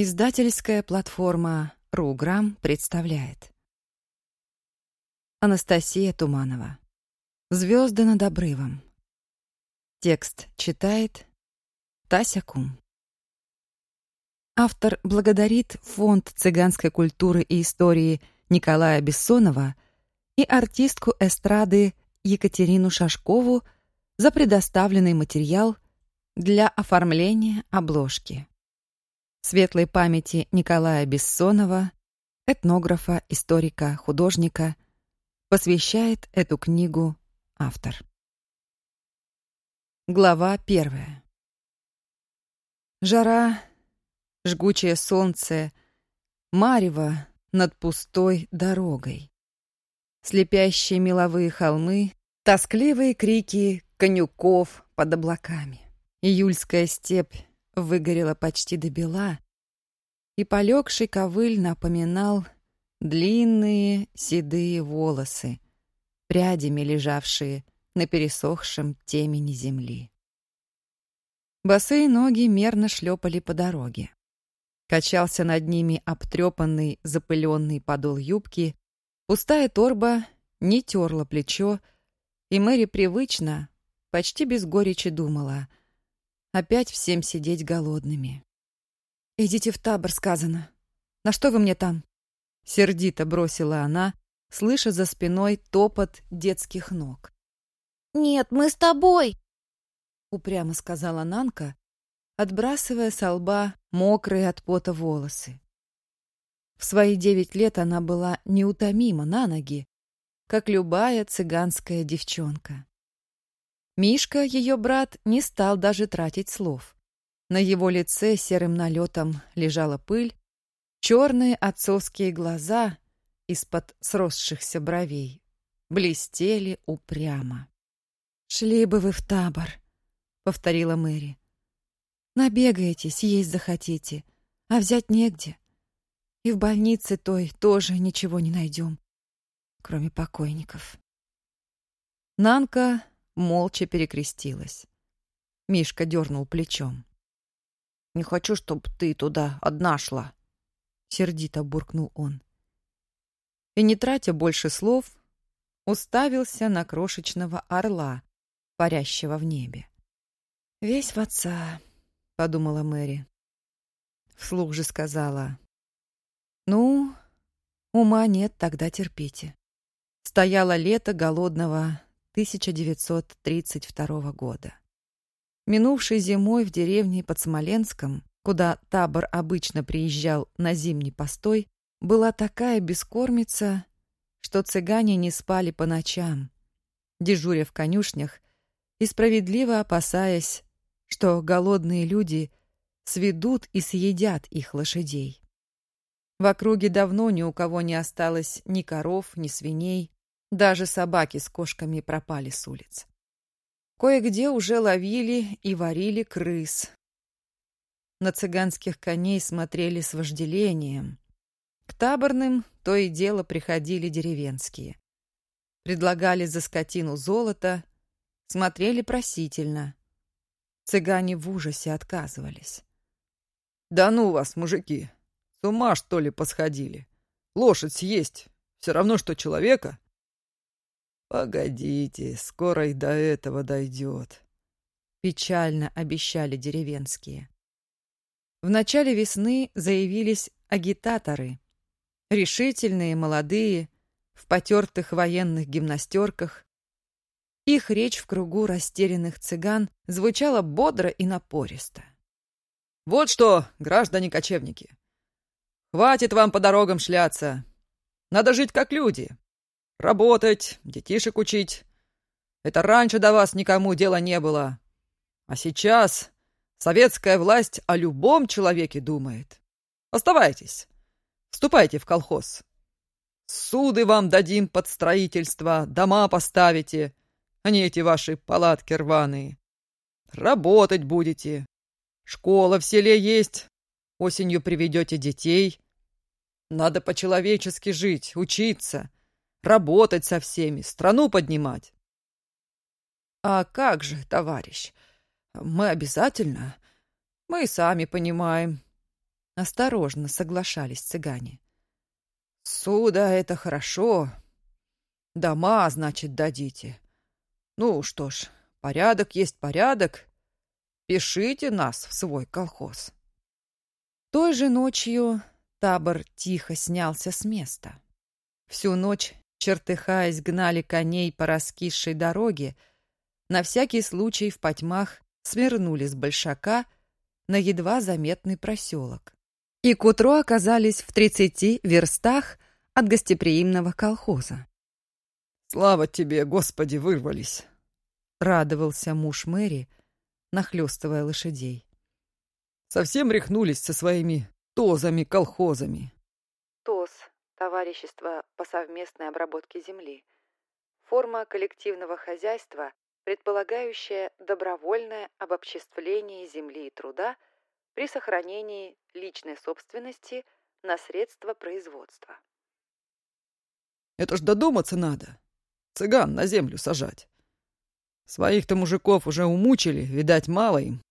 Издательская платформа «Руграм» представляет. Анастасия Туманова. «Звезды над обрывом» Текст читает Тася Кум. Автор благодарит Фонд цыганской культуры и истории Николая Бессонова и артистку эстрады Екатерину Шашкову за предоставленный материал для оформления обложки светлой памяти Николая Бессонова, этнографа, историка, художника, посвящает эту книгу автор. Глава первая. Жара, жгучее солнце, марево над пустой дорогой. Слепящие меловые холмы, тоскливые крики конюков под облаками. Июльская степь выгорела почти до бела, и полегший ковыль напоминал длинные седые волосы, прядями лежавшие на пересохшем темени земли. Босые ноги мерно шлепали по дороге. Качался над ними обтрепанный, запыленный подол юбки, пустая торба не терла плечо, и Мэри привычно, почти без горечи думала — Опять всем сидеть голодными. «Идите в табор», — сказано. «На что вы мне там?» Сердито бросила она, слыша за спиной топот детских ног. «Нет, мы с тобой!» — упрямо сказала Нанка, отбрасывая со лба мокрые от пота волосы. В свои девять лет она была неутомима на ноги, как любая цыганская девчонка. Мишка, ее брат, не стал даже тратить слов. На его лице серым налетом лежала пыль, черные отцовские глаза из-под сросшихся бровей блестели упрямо. «Шли бы вы в табор», — повторила Мэри. «Набегаетесь, есть захотите, а взять негде. И в больнице той тоже ничего не найдем, кроме покойников». Нанка молча перекрестилась. Мишка дернул плечом. «Не хочу, чтобы ты туда одна шла», — сердито буркнул он. И, не тратя больше слов, уставился на крошечного орла, парящего в небе. «Весь в отца», — подумала Мэри. Вслух же сказала. «Ну, ума нет, тогда терпите». Стояло лето голодного 1932 года. Минувшей зимой в деревне под Смоленском, куда табор обычно приезжал на зимний постой, была такая бескормица, что цыгане не спали по ночам, дежуря в конюшнях и справедливо опасаясь, что голодные люди сведут и съедят их лошадей. В округе давно ни у кого не осталось ни коров, ни свиней, даже собаки с кошками пропали с улиц. Кое-где уже ловили и варили крыс. На цыганских коней смотрели с вожделением. К таборным то и дело приходили деревенские. Предлагали за скотину золото, смотрели просительно. Цыгане в ужасе отказывались. «Да ну вас, мужики! С ума, что ли, посходили? Лошадь съесть все равно, что человека!» «Погодите, скоро и до этого дойдет», — печально обещали деревенские. В начале весны заявились агитаторы, решительные, молодые, в потертых военных гимнастерках. Их речь в кругу растерянных цыган звучала бодро и напористо. «Вот что, граждане-кочевники, хватит вам по дорогам шляться. Надо жить как люди, Работать, детишек учить. Это раньше до вас никому дела не было. А сейчас советская власть о любом человеке думает. Оставайтесь. Вступайте в колхоз. Суды вам дадим под строительство, дома поставите, а не эти ваши палатки рваные. Работать будете. Школа в селе есть. Осенью приведете детей. Надо по-человечески жить, учиться работать со всеми, страну поднимать. А как же, товарищ, мы обязательно, мы сами понимаем. Осторожно соглашались цыгане. «Суда — это хорошо. Дома, значит, дадите. Ну что ж, порядок есть порядок. Пишите нас в свой колхоз». Той же ночью табор тихо снялся с места. Всю ночь, чертыхаясь, гнали коней по раскисшей дороге, на всякий случай в потьмах свернули с большака на едва заметный проселок. И к утру оказались в тридцати верстах от гостеприимного колхоза. «Слава тебе, Господи, вырвались!» — радовался муж Мэри, нахлёстывая лошадей. «Совсем рехнулись со своими тозами-колхозами». ТОЗ — Товарищество по совместной обработке земли. Форма коллективного хозяйства, предполагающая добровольное обобществление земли и труда при сохранении личной собственности на средства производства. «Это ж додуматься надо. Цыган на землю сажать. Своих-то мужиков уже умучили, видать, мало им.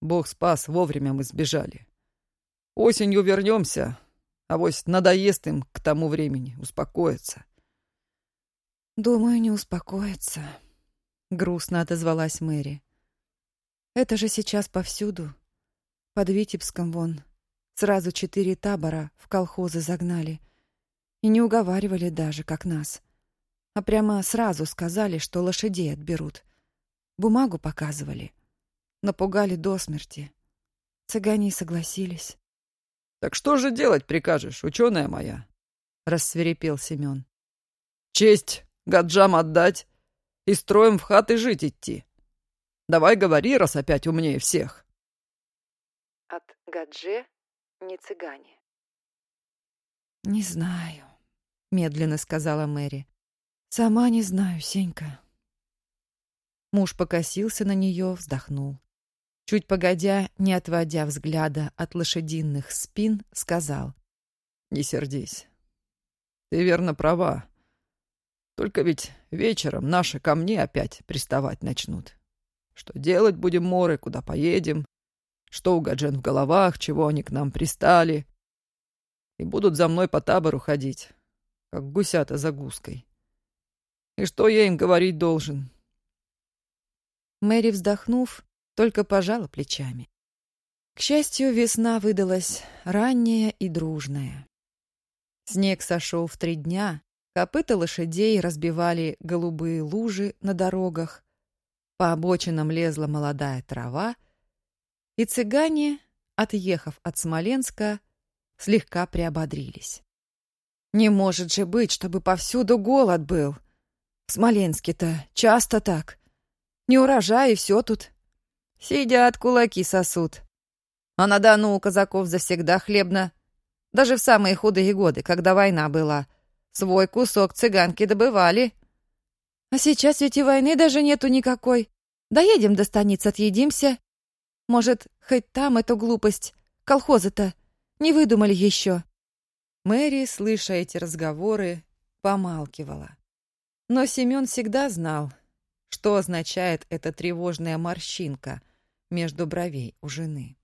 Бог спас, вовремя мы сбежали. Осенью вернемся, а вось надоест им к тому времени, успокоиться. «Думаю, не успокоится», — грустно отозвалась Мэри. «Это же сейчас повсюду. Под Витебском вон. Сразу четыре табора в колхозы загнали. И не уговаривали даже, как нас. А прямо сразу сказали, что лошадей отберут. Бумагу показывали. Напугали до смерти. Цыгане согласились. «Так что же делать прикажешь, ученая моя?» — рассверепел Семен. «Честь гаджам отдать и строем в хаты жить идти. Давай говори, раз опять умнее всех. От гадже не цыгане. Не знаю, медленно сказала Мэри. Сама не знаю, Сенька. Муж покосился на нее, вздохнул. Чуть погодя, не отводя взгляда от лошадиных спин, сказал. «Не сердись. Ты верно права. Только ведь вечером наши ко мне опять приставать начнут. Что делать будем, моры, куда поедем? Что у гаджен в головах, чего они к нам пристали? И будут за мной по табору ходить, как гусята за гуской. И что я им говорить должен?» Мэри, вздохнув, только пожала плечами. К счастью, весна выдалась ранняя и дружная. Снег сошел в три дня, Копыта лошадей разбивали голубые лужи на дорогах, по обочинам лезла молодая трава, и цыгане, отъехав от Смоленска, слегка приободрились. «Не может же быть, чтобы повсюду голод был. В Смоленске-то часто так. Не урожай, и все тут. Сидят, кулаки сосут. А на Дону у казаков завсегда хлебно. Даже в самые худые годы, когда война была — Свой кусок цыганки добывали. А сейчас ведь и войны даже нету никакой. Доедем до станицы, отъедимся. Может, хоть там эту глупость, колхозы-то, не выдумали еще. Мэри, слыша эти разговоры, помалкивала. Но Семен всегда знал, что означает эта тревожная морщинка между бровей у жены.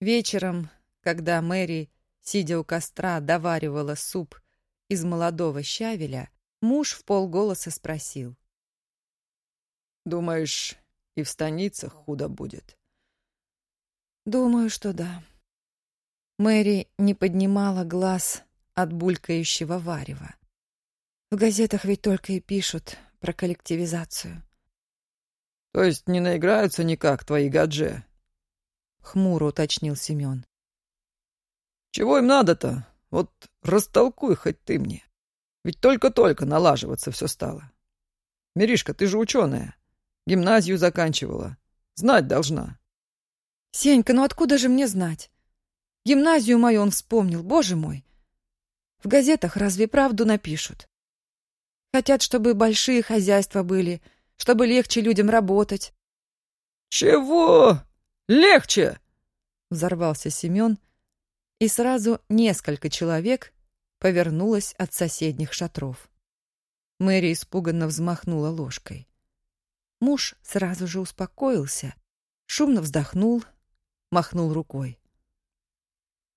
Вечером, когда Мэри, сидя у костра, доваривала суп из молодого щавеля, муж в полголоса спросил. «Думаешь, и в станицах худо будет?» «Думаю, что да». Мэри не поднимала глаз от булькающего варева. В газетах ведь только и пишут про коллективизацию. «То есть не наиграются никак твои гадже?» — хмуро уточнил Семен. «Чего им надо-то? Вот растолкуй хоть ты мне. Ведь только-только налаживаться все стало. Миришка, ты же ученая. Гимназию заканчивала. Знать должна. Сенька, ну откуда же мне знать? Гимназию мою он вспомнил, боже мой. В газетах разве правду напишут? Хотят, чтобы большие хозяйства были, чтобы легче людям работать. «Чего? Легче?» — взорвался Семен, и сразу несколько человек повернулось от соседних шатров. Мэри испуганно взмахнула ложкой. Муж сразу же успокоился, шумно вздохнул, махнул рукой.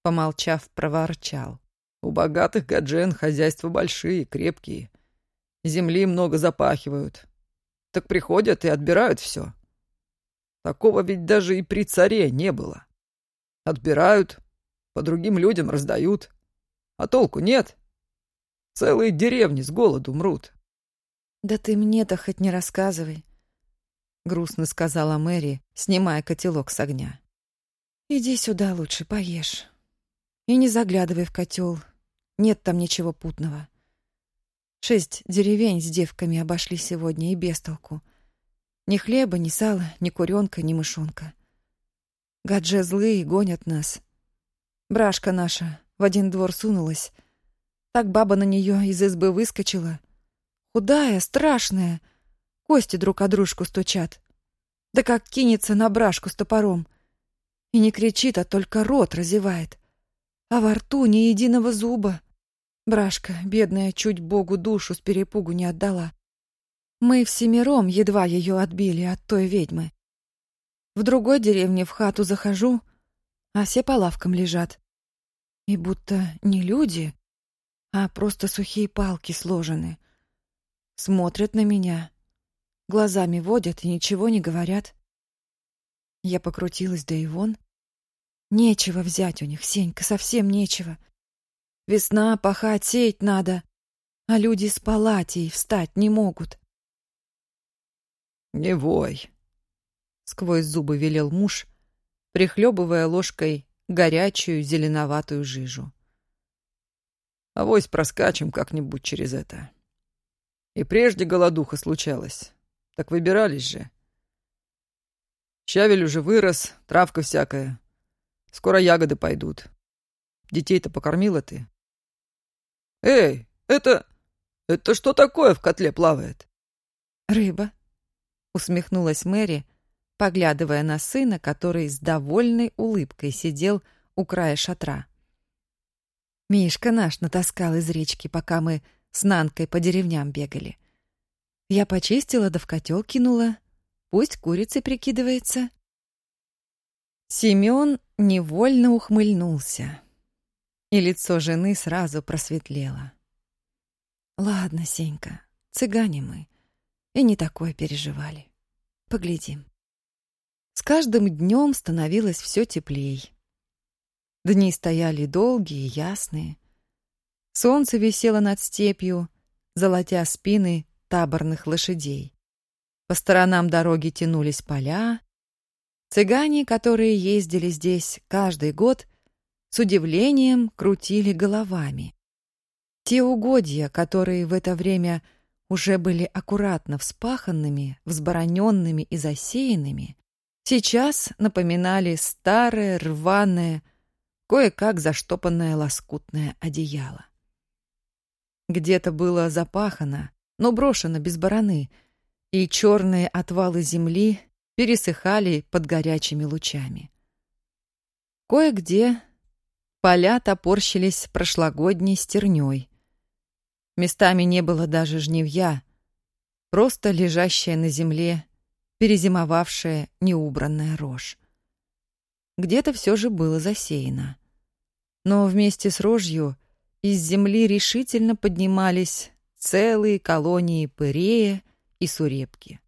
Помолчав, проворчал. У богатых гаджен хозяйства большие, крепкие. Земли много запахивают. Так приходят и отбирают все. Такого ведь даже и при царе не было. Отбирают, по другим людям раздают. А толку нет. Целые деревни с голоду мрут. «Да ты мне-то хоть не рассказывай», — грустно сказала Мэри, снимая котелок с огня. «Иди сюда лучше, поешь. И не заглядывай в котел, нет там ничего путного. Шесть деревень с девками обошли сегодня и без толку. Ни хлеба, ни сала, ни куренка, ни мышонка. Гадже злые гонят нас. Брашка наша в один двор сунулась. Так баба на нее из избы выскочила. Худая, страшная. Кости друг о дружку стучат. Да как кинется на брашку с топором. И не кричит, а только рот разевает. А во рту ни единого зуба. Брашка, бедная, чуть Богу душу с перепугу не отдала. Мы всемиром едва ее отбили от той ведьмы. В другой деревне в хату захожу, а все по лавкам лежат. И будто не люди, а просто сухие палки сложены. Смотрят на меня, глазами водят и ничего не говорят. Я покрутилась, да и вон. Нечего взять у них, Сенька, совсем нечего. Весна, пахать, сеять надо, а люди с палатей встать не могут. «Не вой», — сквозь зубы велел муж, прихлебывая ложкой горячую зеленоватую жижу. «Авось проскачем как-нибудь через это. И прежде голодуха случалась, так выбирались же. Щавель уже вырос, травка всякая. Скоро ягоды пойдут. Детей-то покормила ты?» «Эй, это... это что такое в котле плавает?» «Рыба», — усмехнулась Мэри, поглядывая на сына, который с довольной улыбкой сидел у края шатра. Мишка наш натаскал из речки, пока мы с Нанкой по деревням бегали. Я почистила да в котел кинула. Пусть курицей прикидывается. Семён невольно ухмыльнулся и лицо жены сразу просветлело. «Ладно, Сенька, цыгане мы, и не такое переживали. Поглядим». С каждым днем становилось все теплей. Дни стояли долгие, ясные. Солнце висело над степью, золотя спины таборных лошадей. По сторонам дороги тянулись поля. Цыгане, которые ездили здесь каждый год, с удивлением крутили головами. Те угодья, которые в это время уже были аккуратно вспаханными, взбороненными и засеянными, сейчас напоминали старое, рваное, кое-как заштопанное лоскутное одеяло. Где-то было запахано, но брошено без бараны, и черные отвалы земли пересыхали под горячими лучами. Кое-где Поля топорщились прошлогодней стернёй. Местами не было даже жневья, просто лежащая на земле, перезимовавшая неубранная рожь. Где-то все же было засеяно. Но вместе с рожью из земли решительно поднимались целые колонии пырея и сурепки.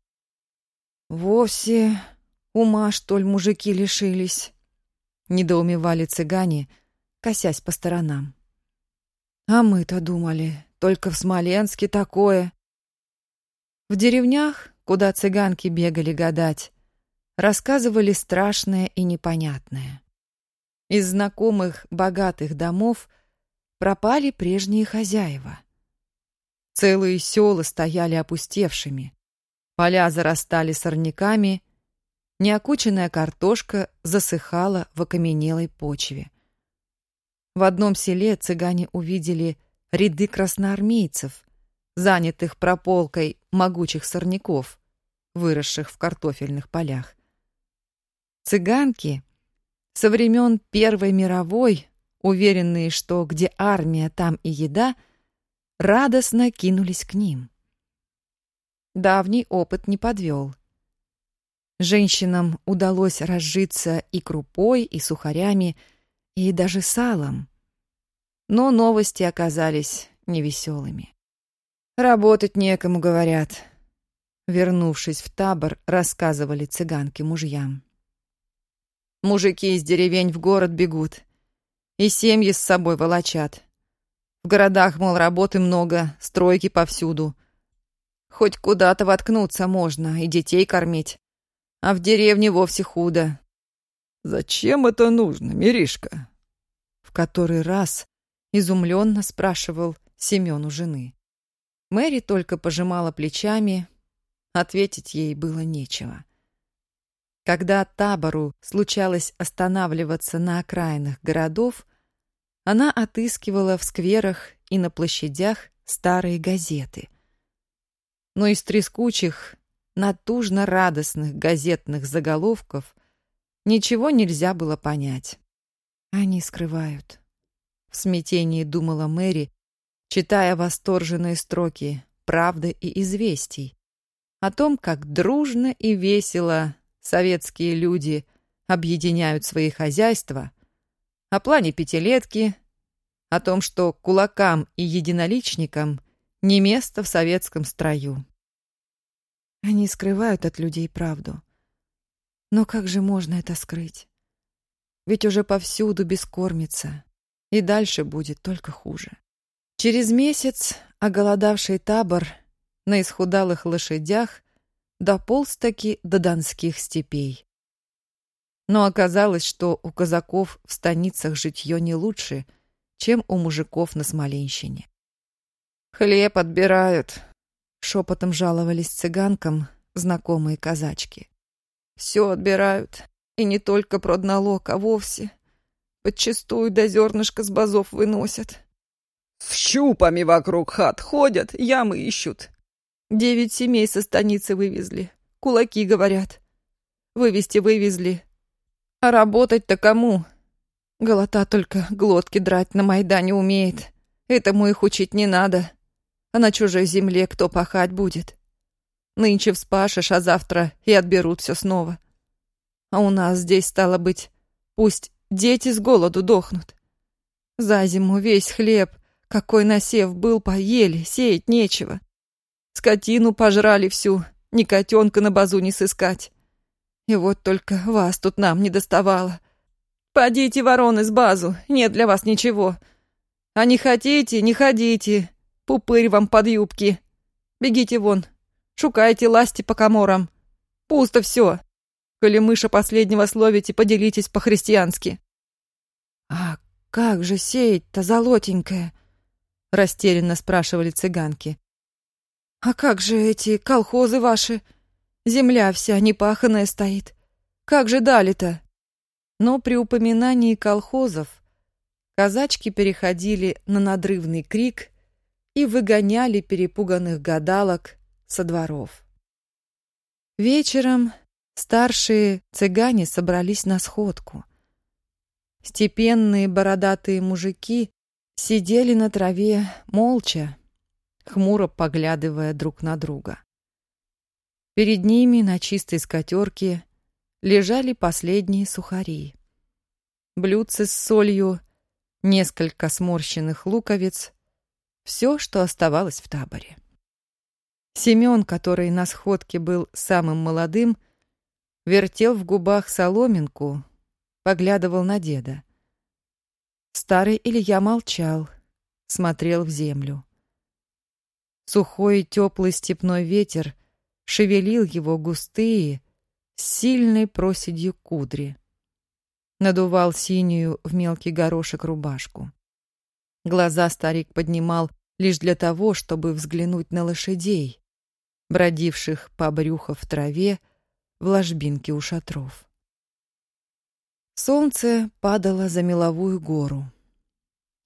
«Вовсе ума, что ли, мужики лишились?» — недоумевали цыгане — косясь по сторонам. А мы-то думали, только в Смоленске такое. В деревнях, куда цыганки бегали гадать, рассказывали страшное и непонятное. Из знакомых богатых домов пропали прежние хозяева. Целые села стояли опустевшими, поля зарастали сорняками, неокученная картошка засыхала в окаменелой почве. В одном селе цыгане увидели ряды красноармейцев, занятых прополкой могучих сорняков, выросших в картофельных полях. Цыганки со времен Первой мировой, уверенные, что где армия, там и еда, радостно кинулись к ним. Давний опыт не подвел. Женщинам удалось разжиться и крупой, и сухарями, и даже салом. Но новости оказались невеселыми. «Работать некому, говорят», — вернувшись в табор, рассказывали цыганки мужьям. «Мужики из деревень в город бегут, и семьи с собой волочат. В городах, мол, работы много, стройки повсюду. Хоть куда-то воткнуться можно и детей кормить. А в деревне вовсе худо. «Зачем это нужно, Миришка?» Который раз изумленно спрашивал Семен у жены. Мэри только пожимала плечами, ответить ей было нечего. Когда табору случалось останавливаться на окраинах городов, она отыскивала в скверах и на площадях старые газеты. Но из трескучих, натужно-радостных газетных заголовков ничего нельзя было понять. Они скрывают. В смятении думала Мэри, читая восторженные строки «Правды и известий» о том, как дружно и весело советские люди объединяют свои хозяйства, о плане пятилетки, о том, что кулакам и единоличникам не место в советском строю. Они скрывают от людей правду. Но как же можно это скрыть? Ведь уже повсюду бескормится, и дальше будет только хуже. Через месяц оголодавший табор на исхудалых лошадях дополз-таки до донских степей. Но оказалось, что у казаков в станицах житье не лучше, чем у мужиков на Смоленщине. «Хлеб отбирают», — шепотом жаловались цыганкам знакомые казачки. «Все отбирают, и не только продналог, а вовсе. Подчистую до зернышка с базов выносят». «С щупами вокруг хат ходят, ямы ищут», Девять семей со станицы вывезли. Кулаки, говорят. Вывести вывезли. А работать-то кому? Голота только глотки драть на Майдане умеет. Этому их учить не надо. А на чужой земле кто пахать будет? Нынче вспашешь, а завтра и отберут все снова. А у нас здесь, стало быть, пусть дети с голоду дохнут. За зиму весь хлеб, какой насев был, поели, сеять нечего. Скотину пожрали всю, ни котенка на базу не сыскать. И вот только вас тут нам не доставало. Подите, вороны, с базу, нет для вас ничего. А не хотите, не ходите, пупырь вам под юбки. Бегите вон, шукайте ласти по коморам. Пусто все. Коли мыша последнего словите, поделитесь по-христиански. «А как же сеять-то, золотенькое?» — растерянно спрашивали цыганки. «А как же эти колхозы ваши? Земля вся непаханная стоит. Как же дали-то?» Но при упоминании колхозов казачки переходили на надрывный крик и выгоняли перепуганных гадалок со дворов. Вечером старшие цыгане собрались на сходку. Степенные бородатые мужики сидели на траве молча, хмуро поглядывая друг на друга. Перед ними на чистой скатерке лежали последние сухари. Блюдце с солью, несколько сморщенных луковиц — все, что оставалось в таборе. Семен, который на сходке был самым молодым, вертел в губах соломинку, поглядывал на деда. Старый Илья молчал, смотрел в землю. Сухой теплый степной ветер шевелил его густые, сильной проседью кудри. Надувал синюю в мелкий горошек рубашку. Глаза старик поднимал лишь для того, чтобы взглянуть на лошадей, бродивших по брюху в траве в ложбинке у шатров. Солнце падало за меловую гору.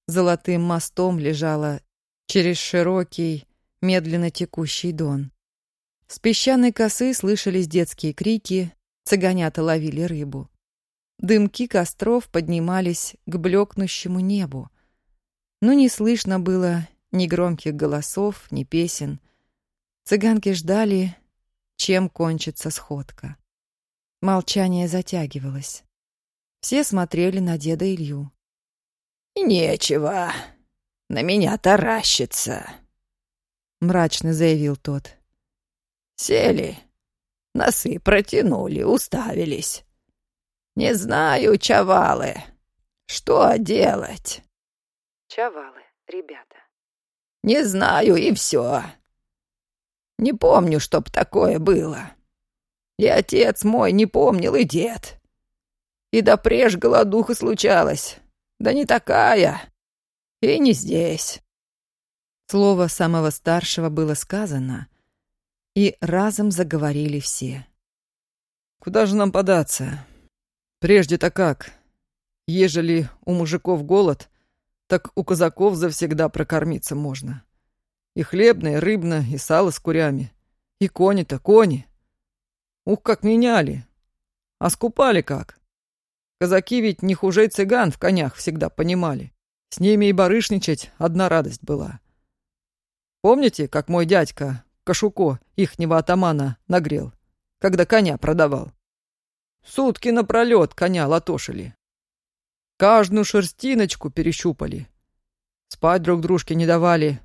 Золотым мостом лежало через широкий, медленно текущий дон. С песчаной косы слышались детские крики, цыганята ловили рыбу. Дымки костров поднимались к блекнущему небу. Но не слышно было ни громких голосов, ни песен. Цыганки ждали, чем кончится сходка. Молчание затягивалось. Все смотрели на деда Илью. нечего на меня таращиться», — мрачно заявил тот. «Сели, носы протянули, уставились. Не знаю, чавалы, что делать?» Чавалы, ребята. «Не знаю, и все. Не помню, чтоб такое было. И отец мой не помнил, и дед. И да преж голодуха случалась. Да не такая. И не здесь». Слово самого старшего было сказано, и разом заговорили все. «Куда же нам податься? Прежде-то как? Ежели у мужиков голод, так у казаков завсегда прокормиться можно. И хлебное, рыбное, и сало с курями. И кони-то, кони. Ух, как меняли. А скупали как. Казаки ведь не хуже цыган в конях всегда понимали. С ними и барышничать одна радость была. Помните, как мой дядька Кашуко ихнего атамана нагрел, когда коня продавал? Сутки напролет коня латошили. Каждую шерстиночку перещупали. Спать друг дружке не давали.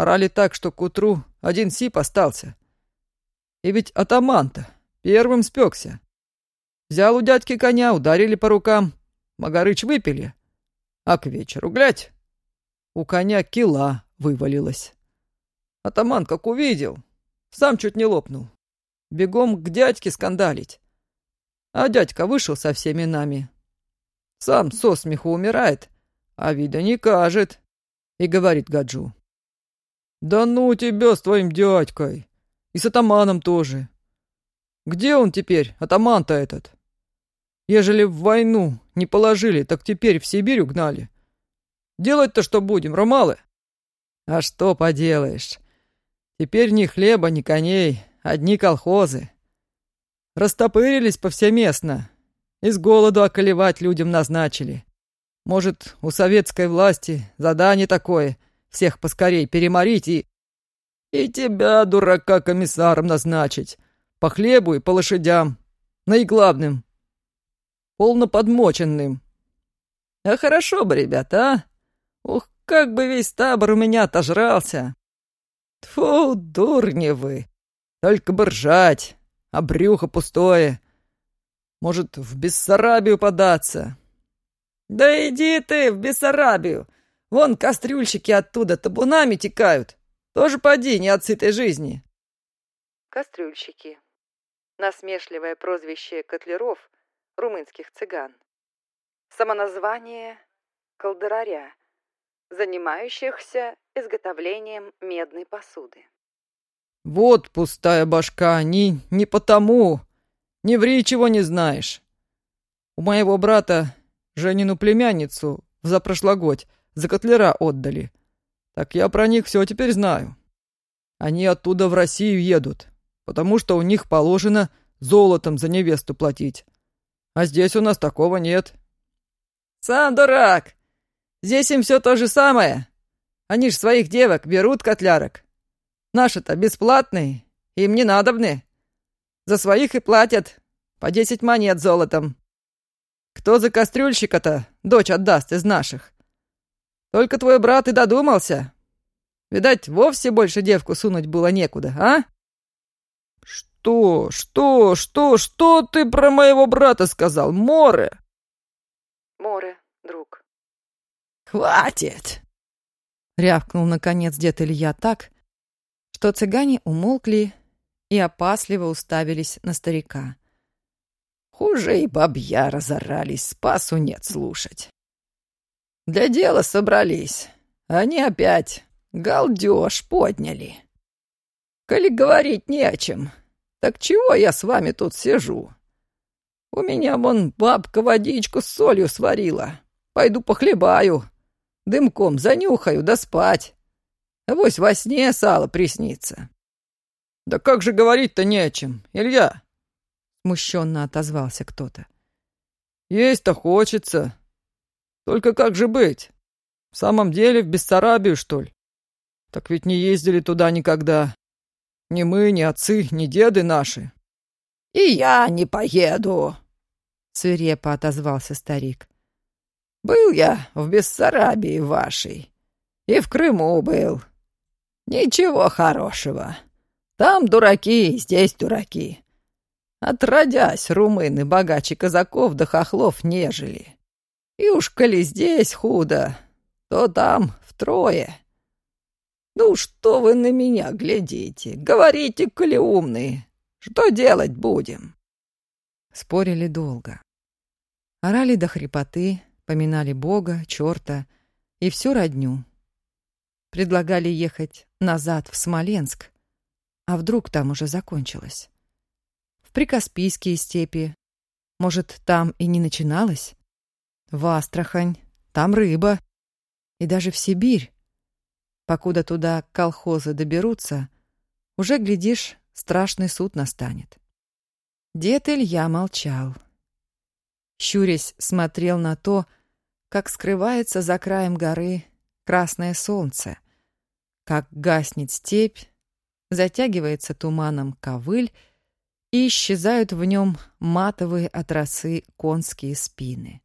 Орали так, что к утру один сип остался. И ведь атаман-то первым спекся. Взял у дядьки коня, ударили по рукам. Магарыч выпили. А к вечеру, глядь, у коня кила вывалилась. Атаман как увидел, сам чуть не лопнул. Бегом к дядьке скандалить. А дядька вышел со всеми нами. Сам со смеху умирает, а вида не кажет. И говорит Гаджу. «Да ну тебя с твоим дядькой! И с атаманом тоже! Где он теперь, атаман-то этот? Ежели в войну не положили, так теперь в Сибирь угнали. Делать-то что будем, ромалы?» «А что поделаешь? Теперь ни хлеба, ни коней, одни колхозы. Растопырились повсеместно. Из голоду околевать людям назначили. Может, у советской власти задание такое — всех поскорей переморить и... И тебя, дурака, комиссаром назначить. По хлебу и по лошадям. Наиглавным. Полноподмоченным. А хорошо бы, ребята, а? Ух, как бы весь табор у меня отожрался. Тьфу, дурни вы! Только бы ржать, а брюхо пустое. Может, в Бессарабию податься? Да иди ты в Бессарабию! Вон кастрюльщики оттуда табунами текают. Тоже поди, не от сытой жизни. Кастрюльщики. Насмешливое прозвище котлеров, румынских цыган. Самоназвание колдыраря, занимающихся изготовлением медной посуды. Вот пустая башка, не, не потому. Не ври, чего не знаешь. У моего брата Женину племянницу в запрошлогодь за котлера отдали. Так я про них все теперь знаю. Они оттуда в Россию едут, потому что у них положено золотом за невесту платить. А здесь у нас такого нет. Сам дурак! Здесь им все то же самое. Они ж своих девок берут котлярок. Наши-то бесплатные, им не надобны. За своих и платят по десять монет золотом. Кто за кастрюльщика-то дочь отдаст из наших? Только твой брат и додумался. Видать, вовсе больше девку сунуть было некуда, а? Что, что, что, что ты про моего брата сказал, Море? Море, друг. «Хватит!» — рявкнул, наконец, дед Илья так, что цыгане умолкли и опасливо уставились на старика. «Хуже и бабья разорались, спасу нет слушать. Для дела собрались, они опять галдеж подняли. Коли говорить не о чем, так чего я с вами тут сижу? У меня вон бабка водичку с солью сварила, пойду похлебаю» Дымком занюхаю, да спать. Авось во сне сало приснится. Да как же говорить-то не о чем, Илья? Смущенно отозвался кто-то. Есть-то хочется. Только как же быть? В самом деле в Бессарабию, что ли? Так ведь не ездили туда никогда. Ни мы, ни отцы, ни деды наши. И я не поеду, свирепо отозвался старик. Был я в Бессарабии вашей. И в Крыму был. Ничего хорошего. Там дураки, здесь дураки. Отродясь, румыны богаче казаков да хохлов нежели. И уж коли здесь худо, то там втрое. Ну, что вы на меня глядите? Говорите, коли умные. Что делать будем? Спорили долго. Орали до хрипоты, поминали Бога, черта и всю родню. Предлагали ехать назад в Смоленск, а вдруг там уже закончилось. В Прикаспийские степи. Может, там и не начиналось? В Астрахань, там рыба. И даже в Сибирь. Покуда туда колхозы доберутся, уже, глядишь, страшный суд настанет. Дед Илья молчал. Щурясь смотрел на то, как скрывается за краем горы красное солнце, как гаснет степь, затягивается туманом ковыль и исчезают в нем матовые от росы конские спины.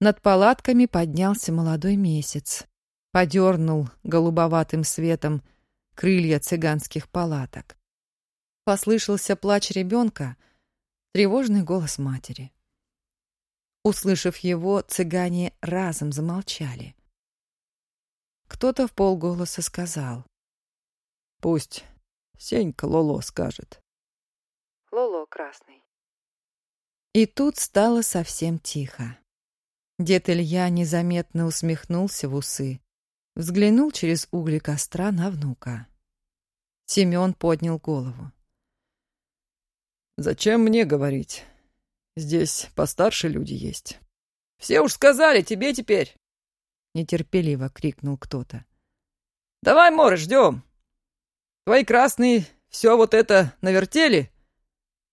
Над палатками поднялся молодой месяц, подернул голубоватым светом крылья цыганских палаток. Послышался плач ребенка, тревожный голос матери. Услышав его, цыгане разом замолчали. Кто-то в полголоса сказал. «Пусть Сенька Лоло скажет». Лоло красный. И тут стало совсем тихо. Дед Илья незаметно усмехнулся в усы, взглянул через угли костра на внука. Семен поднял голову. «Зачем мне говорить? Здесь постарше люди есть. Все уж сказали, тебе теперь!» Нетерпеливо крикнул кто-то. «Давай, Моры, ждем! Твои красные все вот это навертели?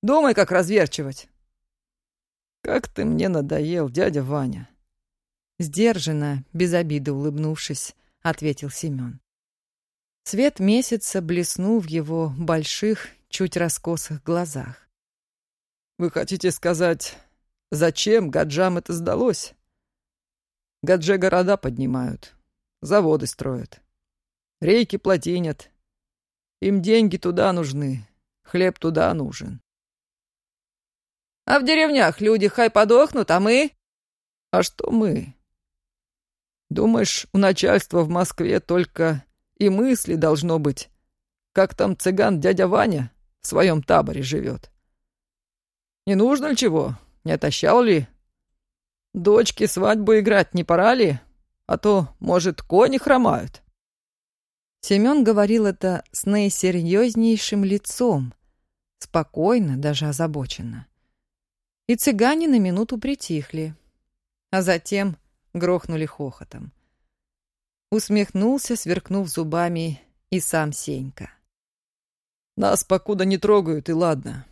Думай, как разверчивать!» «Как ты мне надоел, дядя Ваня!» Сдержанно, без обиды улыбнувшись, ответил Семен. Свет месяца блеснул в его больших, чуть раскосых глазах. Вы хотите сказать, зачем гаджам это сдалось? Гадже города поднимают, заводы строят, рейки плотинят. Им деньги туда нужны, хлеб туда нужен. А в деревнях люди хай подохнут, а мы? А что мы? Думаешь, у начальства в Москве только и мысли должно быть, как там цыган дядя Ваня в своем таборе живет? Не нужно ли чего? Не отощал ли? Дочке свадьбу играть не пора ли? А то, может, кони хромают. Семен говорил это с наисерьезнейшим лицом, спокойно, даже озабоченно. И цыгане на минуту притихли, а затем грохнули хохотом. Усмехнулся, сверкнув зубами, и сам Сенька. «Нас покуда не трогают, и ладно.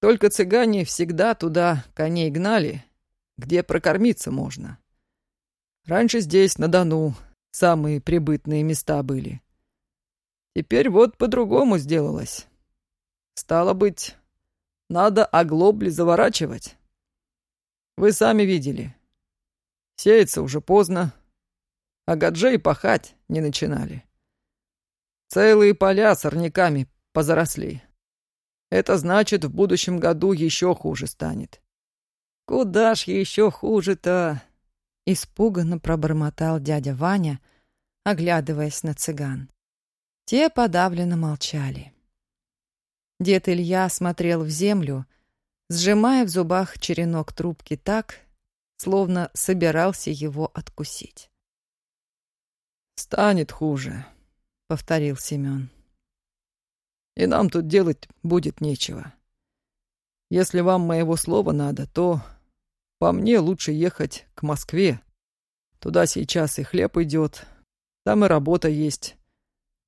Только цыгане всегда туда коней гнали, где прокормиться можно. Раньше здесь, на Дону, самые прибытные места были. Теперь вот по-другому сделалось. Стало быть, надо оглобли заворачивать. Вы сами видели. Сеяться уже поздно, а гаджей пахать не начинали. Целые поля сорняками позаросли. Это значит, в будущем году еще хуже станет. Куда ж еще хуже-то? Испуганно пробормотал дядя Ваня, оглядываясь на цыган. Те подавленно молчали. Дед Илья смотрел в землю, сжимая в зубах черенок трубки так, словно собирался его откусить. «Станет хуже», — повторил Семен и нам тут делать будет нечего. Если вам моего слова надо, то по мне лучше ехать к Москве. Туда сейчас и хлеб идет, там и работа есть,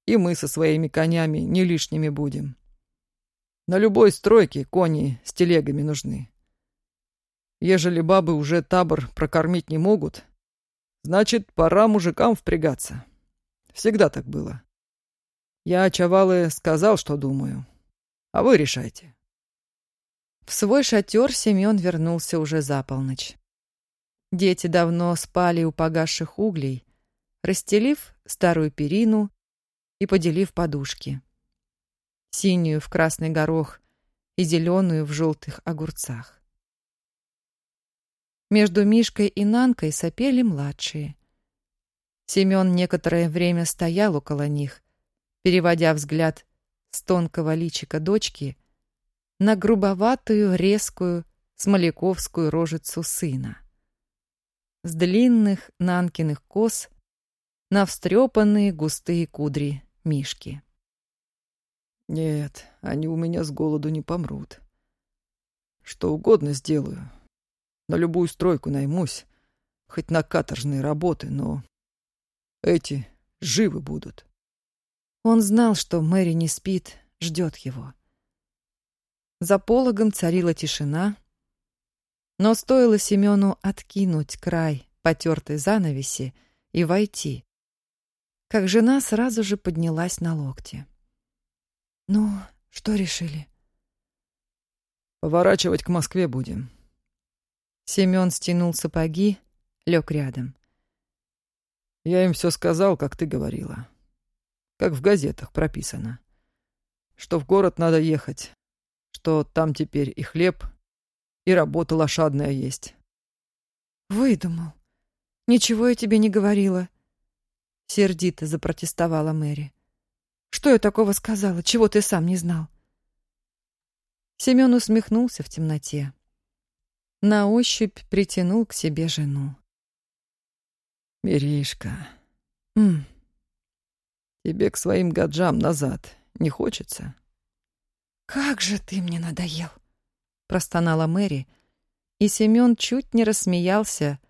и мы со своими конями не лишними будем. На любой стройке кони с телегами нужны. Ежели бабы уже табор прокормить не могут, значит, пора мужикам впрягаться. Всегда так было. Я, Чавалы, сказал, что думаю. А вы решайте. В свой шатер Семен вернулся уже за полночь. Дети давно спали у погасших углей, расстелив старую перину и поделив подушки. Синюю в красный горох и зеленую в желтых огурцах. Между Мишкой и Нанкой сопели младшие. Семен некоторое время стоял около них, переводя взгляд с тонкого личика дочки на грубоватую, резкую, смоляковскую рожицу сына. С длинных Нанкиных кос на встрепанные густые кудри Мишки. Нет, они у меня с голоду не помрут. Что угодно сделаю. На любую стройку наймусь, хоть на каторжные работы, но эти живы будут. Он знал, что Мэри не спит, ждет его. За пологом царила тишина, но стоило Семену откинуть край потертой занавеси и войти, как жена сразу же поднялась на локте. «Ну, что решили?» «Поворачивать к Москве будем». Семен стянул сапоги, лег рядом. «Я им все сказал, как ты говорила. Как в газетах прописано. Что в город надо ехать, что там теперь и хлеб, и работа лошадная есть». «Выдумал. Ничего я тебе не говорила», — сердито запротестовала Мэри. Что я такого сказала, чего ты сам не знал? Семен усмехнулся в темноте. На ощупь притянул к себе жену. «Миришка, М. тебе к своим гаджам назад не хочется?» «Как же ты мне надоел!» — простонала Мэри, и Семен чуть не рассмеялся,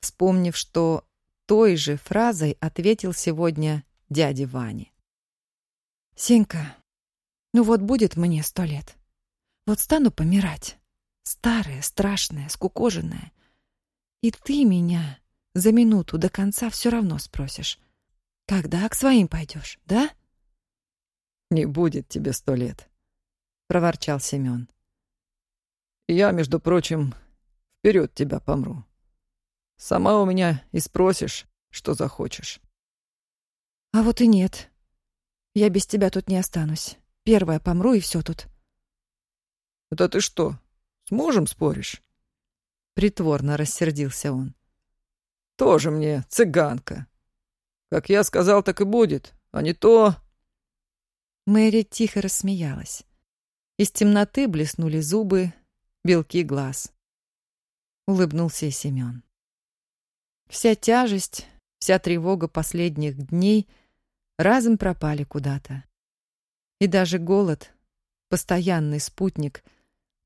вспомнив, что той же фразой ответил сегодня дяде Ване. Сенька, ну вот будет мне сто лет. Вот стану помирать. Старая, страшная, скукоженная. И ты меня за минуту до конца все равно спросишь. Когда к своим пойдешь, да? Не будет тебе сто лет, проворчал Семен. Я, между прочим, вперед тебя помру. Сама у меня и спросишь, что захочешь. А вот и нет. Я без тебя тут не останусь. Первая помру, и все тут. Это ты что, с мужем споришь? Притворно рассердился он. Тоже мне цыганка. Как я сказал, так и будет, а не то... Мэри тихо рассмеялась. Из темноты блеснули зубы, белки глаз. Улыбнулся и Семен. Вся тяжесть, вся тревога последних дней — разом пропали куда-то. И даже голод, постоянный спутник,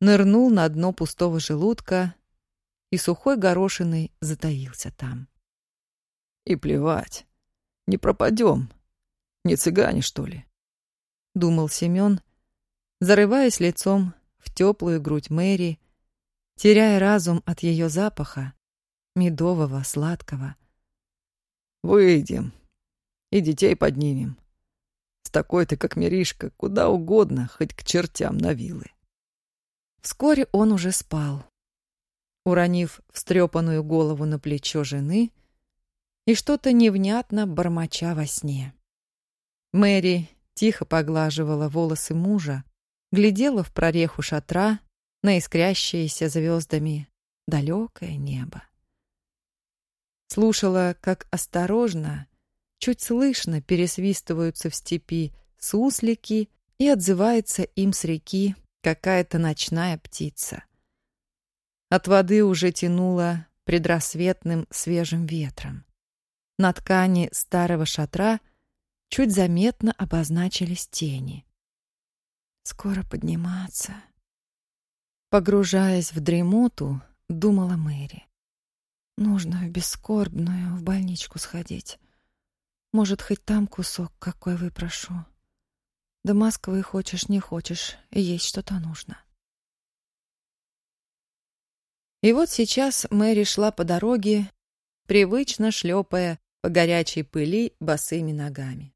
нырнул на дно пустого желудка и сухой горошиной затаился там. «И плевать, не пропадем, не цыгане, что ли?» — думал Семен, зарываясь лицом в теплую грудь Мэри, теряя разум от ее запаха, медового, сладкого. «Выйдем», и детей поднимем. С такой ты, как Миришка, куда угодно, хоть к чертям на вилы. Вскоре он уже спал, уронив встрепанную голову на плечо жены и что-то невнятно бормоча во сне. Мэри тихо поглаживала волосы мужа, глядела в прореху шатра на искрящееся звездами далекое небо. Слушала, как осторожно чуть слышно пересвистываются в степи суслики и отзывается им с реки какая-то ночная птица. От воды уже тянуло предрассветным свежим ветром. На ткани старого шатра чуть заметно обозначились тени. Скоро подниматься. Погружаясь в дремоту, думала Мэри. Нужно в бескорбную, в больничку сходить. Может, хоть там кусок какой выпрошу. До Москвы хочешь, не хочешь, есть что-то нужно. И вот сейчас Мэри шла по дороге, привычно шлепая по горячей пыли босыми ногами.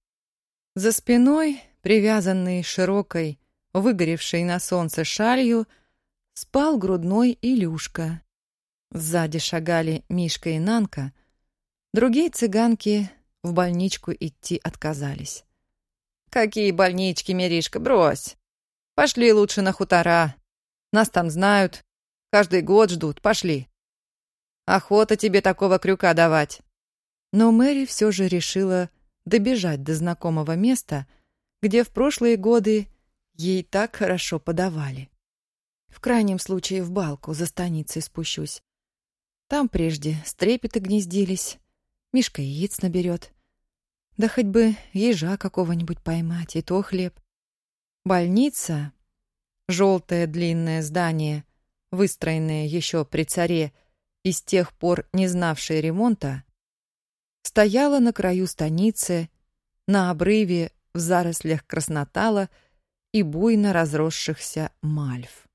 За спиной, привязанный широкой, выгоревшей на солнце шалью, спал грудной Илюшка. Сзади шагали Мишка и Нанка. Другие цыганки в больничку идти отказались. «Какие больнички, Миришка, брось! Пошли лучше на хутора. Нас там знают. Каждый год ждут. Пошли. Охота тебе такого крюка давать». Но Мэри все же решила добежать до знакомого места, где в прошлые годы ей так хорошо подавали. В крайнем случае в балку за станицей спущусь. Там прежде стрепеты гнездились, Мишка яиц наберет. Да хоть бы ежа какого-нибудь поймать, и то хлеб. Больница, желтое длинное здание, выстроенное еще при царе и с тех пор не знавшее ремонта, стояла на краю станицы, на обрыве в зарослях краснотала и буйно разросшихся мальв.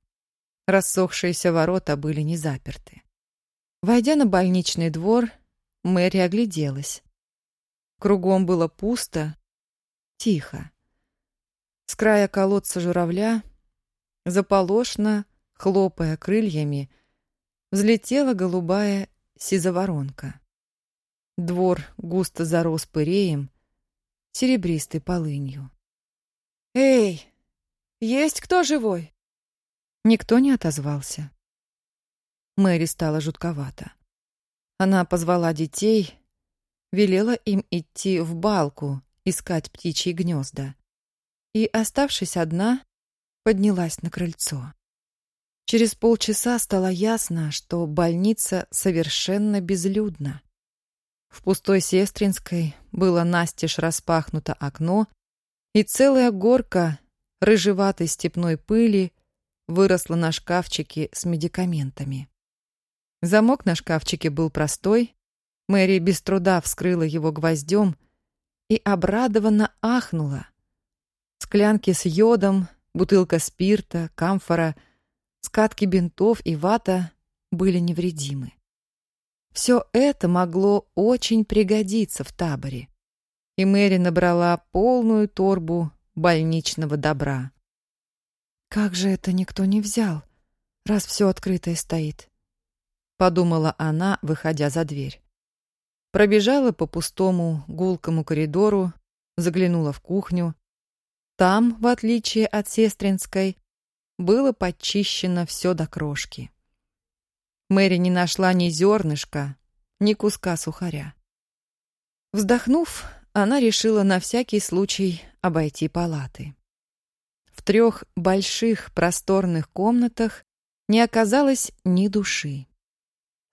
Рассохшиеся ворота были не заперты. Войдя на больничный двор, Мэри огляделась. Кругом было пусто, тихо. С края колодца журавля, заполошно, хлопая крыльями, взлетела голубая сизоворонка. Двор густо зарос пыреем, серебристой полынью. «Эй, есть кто живой?» Никто не отозвался. Мэри стала жутковато. Она позвала детей, велела им идти в балку, искать птичьи гнезда. И, оставшись одна, поднялась на крыльцо. Через полчаса стало ясно, что больница совершенно безлюдна. В пустой Сестринской было настежь распахнуто окно, и целая горка рыжеватой степной пыли выросла на шкафчике с медикаментами. Замок на шкафчике был простой, Мэри без труда вскрыла его гвоздем и обрадованно ахнула. Склянки с йодом, бутылка спирта, камфора, скатки бинтов и вата были невредимы. Все это могло очень пригодиться в таборе, и Мэри набрала полную торбу больничного добра. «Как же это никто не взял, раз все открытое стоит?» — подумала она, выходя за дверь. Пробежала по пустому гулкому коридору, заглянула в кухню. Там, в отличие от сестринской, было подчищено все до крошки. Мэри не нашла ни зернышка, ни куска сухаря. Вздохнув, она решила на всякий случай обойти палаты. В трех больших просторных комнатах не оказалось ни души.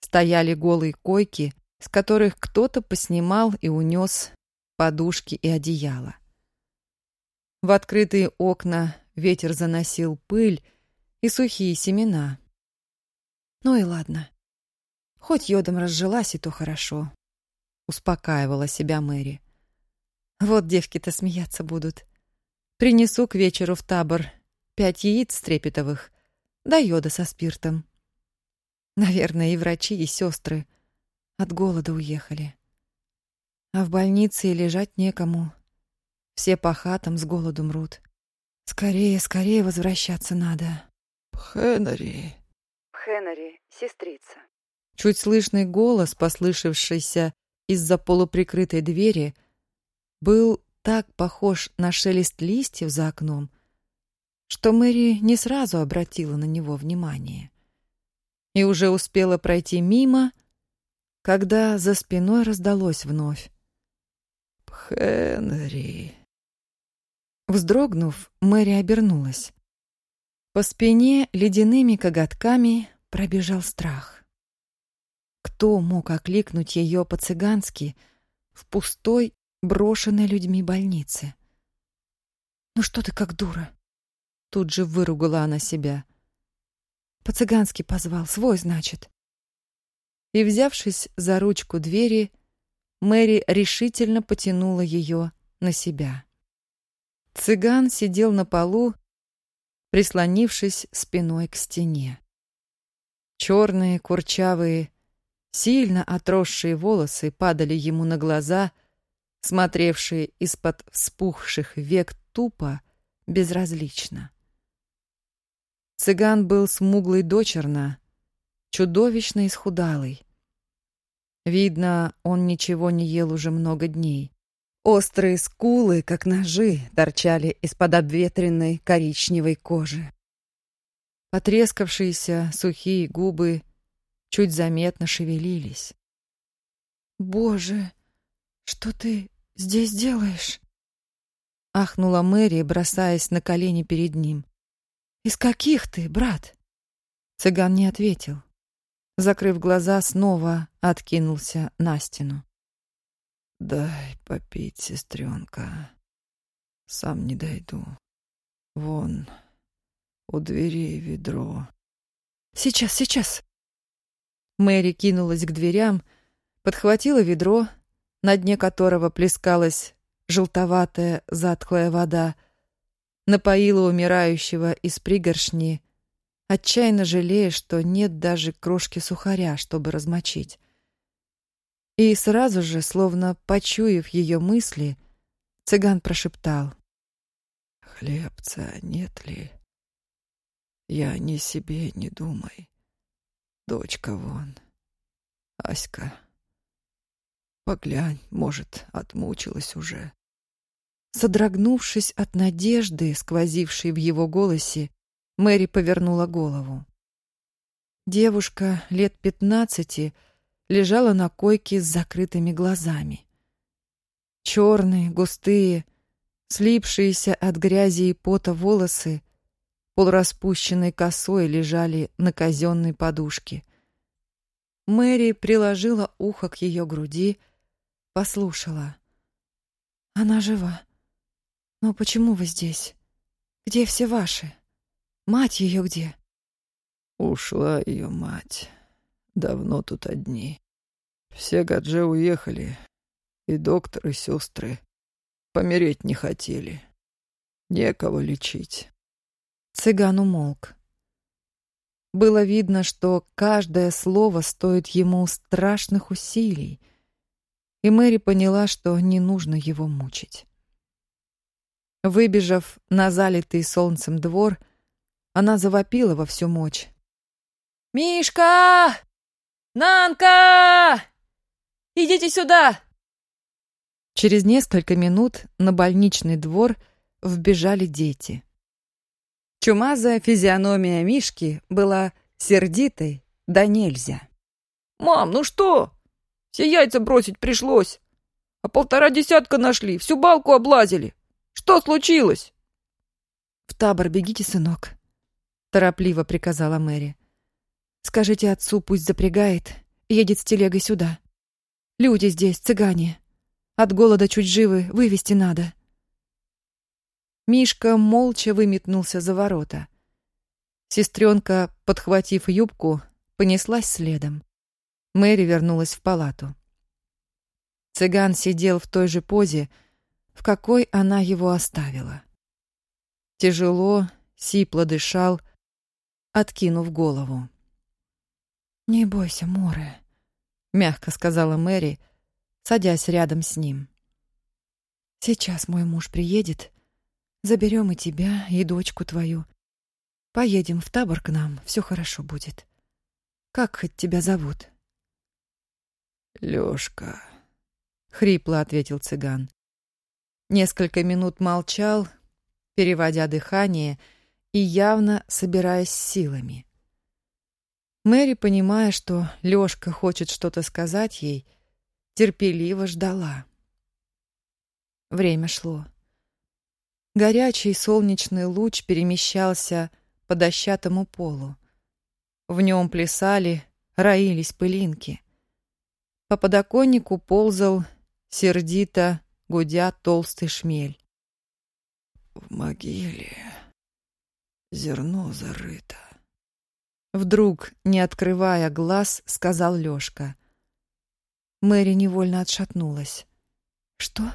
Стояли голые койки, с которых кто-то поснимал и унес подушки и одеяло. В открытые окна ветер заносил пыль и сухие семена. Ну и ладно. Хоть йодом разжилась, и то хорошо. Успокаивала себя Мэри. Вот девки-то смеяться будут. Принесу к вечеру в табор пять яиц трепетовых, да йода со спиртом. Наверное, и врачи, и сестры — от голода уехали. А в больнице и лежать некому. Все по хатам с голоду мрут. Скорее, скорее возвращаться надо. Пхенари. Пхенари, сестрица. Чуть слышный голос, послышавшийся из-за полуприкрытой двери, был так похож на шелест листьев за окном, что Мэри не сразу обратила на него внимание. И уже успела пройти мимо, когда за спиной раздалось вновь. «Хенри...» Вздрогнув, Мэри обернулась. По спине ледяными коготками пробежал страх. Кто мог окликнуть ее по-цыгански в пустой, брошенной людьми больнице? «Ну что ты как дура?» Тут же выругала она себя. «По-цыгански позвал, свой, значит» и, взявшись за ручку двери, Мэри решительно потянула ее на себя. Цыган сидел на полу, прислонившись спиной к стене. Черные, курчавые, сильно отросшие волосы падали ему на глаза, смотревшие из-под вспухших век тупо, безразлично. Цыган был смуглый дочерно, чудовищно исхудалый. Видно, он ничего не ел уже много дней. Острые скулы, как ножи, торчали из-под обветренной коричневой кожи. Потрескавшиеся сухие губы чуть заметно шевелились. «Боже, что ты здесь делаешь?» Ахнула Мэри, бросаясь на колени перед ним. «Из каких ты, брат?» Цыган не ответил. Закрыв глаза, снова откинулся на стену. «Дай попить, сестренка. Сам не дойду. Вон, у двери ведро». «Сейчас, сейчас!» Мэри кинулась к дверям, подхватила ведро, на дне которого плескалась желтоватая затхлая вода, напоила умирающего из пригоршни, отчаянно жалея, что нет даже крошки сухаря, чтобы размочить. И сразу же, словно почуяв ее мысли, цыган прошептал. «Хлебца нет ли? Я ни себе не думай. Дочка вон, Аська. Поглянь, может, отмучилась уже». Содрогнувшись от надежды, сквозившей в его голосе, Мэри повернула голову. Девушка лет пятнадцати лежала на койке с закрытыми глазами. Черные, густые, слипшиеся от грязи и пота волосы полураспущенной косой лежали на казенной подушке. Мэри приложила ухо к ее груди, послушала. «Она жива. Но почему вы здесь? Где все ваши?» Мать ее где? Ушла ее мать. Давно тут одни. Все гадже уехали. И доктор, и сестры. Помереть не хотели. Некого лечить. Цыган умолк. Было видно, что каждое слово стоит ему страшных усилий, и Мэри поняла, что не нужно его мучить. Выбежав на залитый солнцем двор, она завопила во всю мощь. «Мишка! Нанка! Идите сюда!» Через несколько минут на больничный двор вбежали дети. Чумазая физиономия Мишки была сердитой, да нельзя. «Мам, ну что? Все яйца бросить пришлось. А полтора десятка нашли, всю балку облазили. Что случилось?» «В табор бегите, сынок. — торопливо приказала Мэри. «Скажите отцу, пусть запрягает, едет с телегой сюда. Люди здесь, цыгане. От голода чуть живы, вывести надо». Мишка молча выметнулся за ворота. Сестренка, подхватив юбку, понеслась следом. Мэри вернулась в палату. Цыган сидел в той же позе, в какой она его оставила. Тяжело, сипло дышал, откинув голову. «Не бойся, Море», — мягко сказала Мэри, садясь рядом с ним. «Сейчас мой муж приедет. Заберем и тебя, и дочку твою. Поедем в табор к нам, все хорошо будет. Как хоть тебя зовут?» «Лёшка», — хрипло ответил цыган. Несколько минут молчал, переводя дыхание, — и явно собираясь силами. Мэри, понимая, что Лёшка хочет что-то сказать ей, терпеливо ждала. Время шло. Горячий солнечный луч перемещался по дощатому полу. В нем плясали, роились пылинки. По подоконнику ползал, сердито, гудя толстый шмель. «В могиле», Зерно зарыто. Вдруг, не открывая глаз, сказал Лёшка. Мэри невольно отшатнулась. «Что?»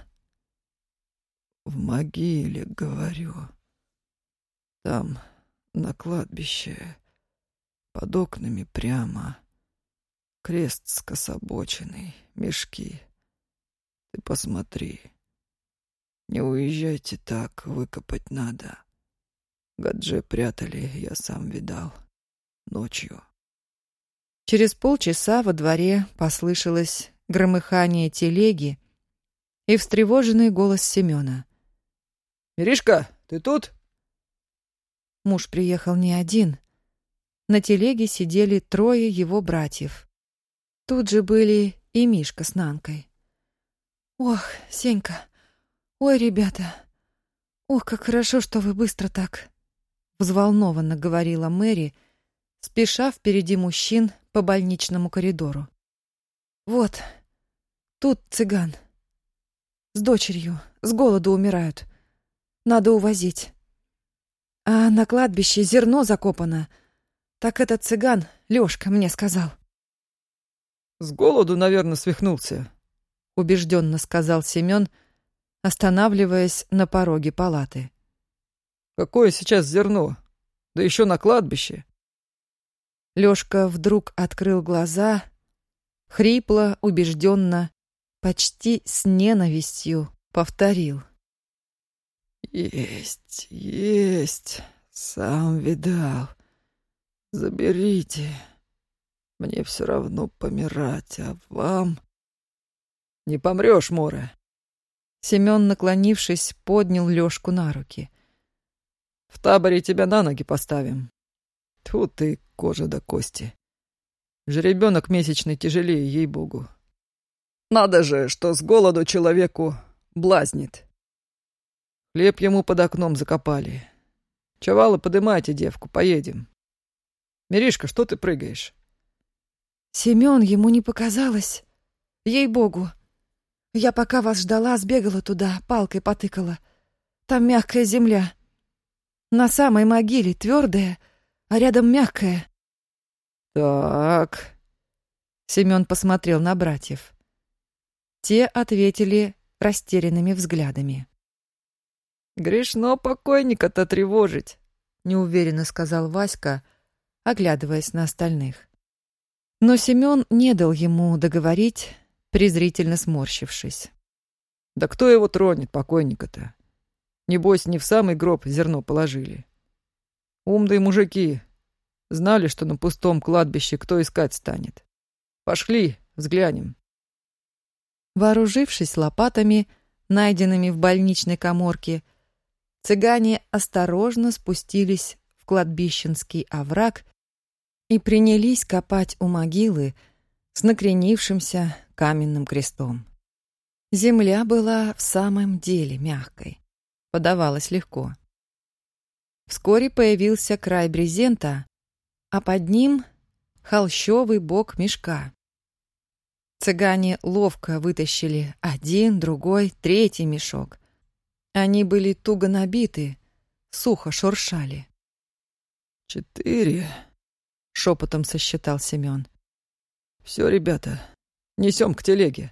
«В могиле, говорю. Там, на кладбище, под окнами прямо. Крест скособоченный, мешки. Ты посмотри. Не уезжайте так, выкопать надо. Гадже прятали, я сам видал. Ночью. Через полчаса во дворе послышалось громыхание телеги и встревоженный голос Семена. «Миришка, ты тут?» Муж приехал не один. На телеге сидели трое его братьев. Тут же были и Мишка с Нанкой. «Ох, Сенька! Ой, ребята! Ох, как хорошо, что вы быстро так!» Взволнованно говорила Мэри, спеша впереди мужчин по больничному коридору. «Вот, тут цыган. С дочерью, с голоду умирают. Надо увозить. А на кладбище зерно закопано. Так этот цыган, Лёшка, мне сказал». «С голоду, наверное, свихнулся», — убежденно сказал Семен, останавливаясь на пороге палаты. «Какое сейчас зерно? Да еще на кладбище». Лёшка вдруг открыл глаза, хрипло, убежденно, почти с ненавистью повторил. «Есть, есть, сам видал. Заберите. Мне все равно помирать, а вам...» «Не помрешь, Море!» Семен, наклонившись, поднял Лёшку на руки. «В таборе тебя на ноги поставим. Тут ты кожа до кости. Жеребенок месячный тяжелее, ей-богу. Надо же, что с голоду человеку блазнит. Хлеб ему под окном закопали. Чавала, подымайте девку, поедем. Миришка, что ты прыгаешь? Семен, ему не показалось. Ей-богу. Я пока вас ждала, сбегала туда, палкой потыкала. Там мягкая земля. На самой могиле твердая, а рядом мягкая. Так. Семен посмотрел на братьев. Те ответили растерянными взглядами. Грешно покойника-то тревожить, неуверенно сказал Васька, оглядываясь на остальных. Но Семен не дал ему договорить, презрительно сморщившись. Да кто его тронет, покойника-то? Небось, не в самый гроб зерно положили. Умные мужики знали, что на пустом кладбище кто искать станет. Пошли, взглянем. Вооружившись лопатами, найденными в больничной коморке, цыгане осторожно спустились в кладбищенский овраг и принялись копать у могилы с накренившимся каменным крестом. Земля была в самом деле мягкой, подавалась легко. Вскоре появился край брезента, а под ним холщовый бок мешка. Цыгане ловко вытащили один, другой, третий мешок. Они были туго набиты, сухо шуршали. «Четыре», — шепотом сосчитал Семен. «Все, ребята, несем к телеге».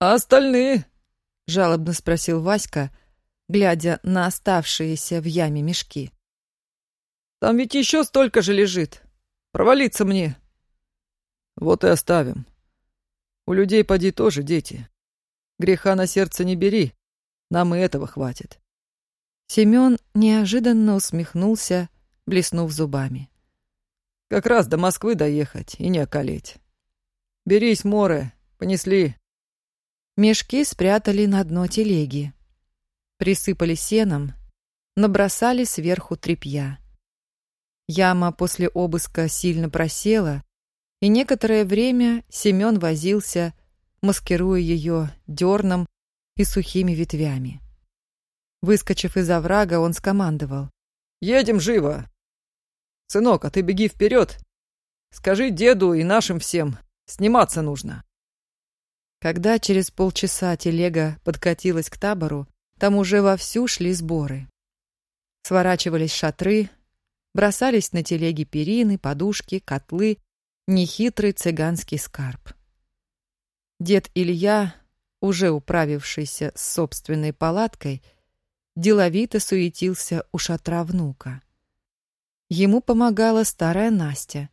«А остальные?» — жалобно спросил Васька, глядя на оставшиеся в яме мешки. «Там ведь еще столько же лежит. Провалиться мне». Вот и оставим. У людей поди тоже дети. Греха на сердце не бери, нам и этого хватит. Семен неожиданно усмехнулся, блеснув зубами. Как раз до Москвы доехать и не околеть. Берись, море, понесли. Мешки спрятали на дно телеги. Присыпали сеном, набросали сверху тряпья. Яма после обыска сильно просела, и некоторое время Семен возился, маскируя ее дерном и сухими ветвями. Выскочив из оврага, он скомандовал. «Едем живо! Сынок, а ты беги вперед! Скажи деду и нашим всем, сниматься нужно!» Когда через полчаса телега подкатилась к табору, там уже вовсю шли сборы. Сворачивались шатры, бросались на телеги перины, подушки, котлы нехитрый цыганский скарб. Дед Илья, уже управившийся с собственной палаткой, деловито суетился у шатра внука. Ему помогала старая Настя.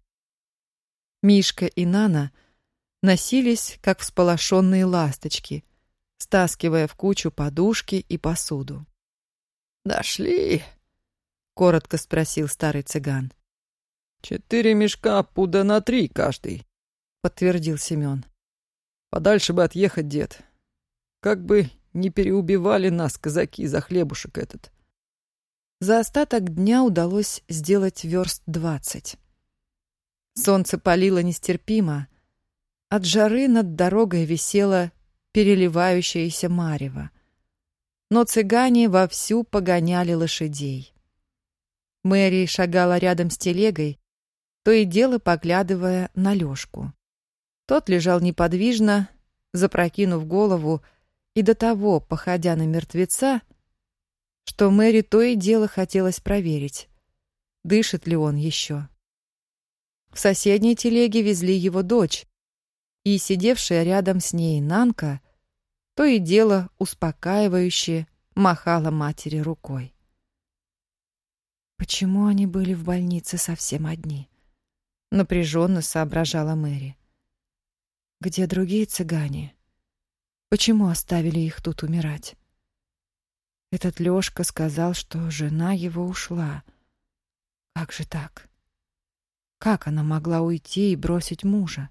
Мишка и Нана носились, как всполошенные ласточки, стаскивая в кучу подушки и посуду. «Дошли?» — коротко спросил старый цыган. Четыре мешка пуда на три каждый, подтвердил Семен. Подальше бы отъехать, дед. Как бы не переубивали нас казаки за хлебушек этот. За остаток дня удалось сделать верст двадцать. Солнце палило нестерпимо. От жары над дорогой висело переливающееся марево. Но цыгане вовсю погоняли лошадей. Мэри шагала рядом с телегой, то и дело поглядывая на Лёшку. Тот лежал неподвижно, запрокинув голову, и до того, походя на мертвеца, что Мэри то и дело хотелось проверить, дышит ли он еще. В соседней телеге везли его дочь, и сидевшая рядом с ней Нанка то и дело успокаивающе махала матери рукой. Почему они были в больнице совсем одни? Напряженно соображала Мэри. Где другие цыгане? Почему оставили их тут умирать? Этот Лёшка сказал, что жена его ушла. Как же так? Как она могла уйти и бросить мужа?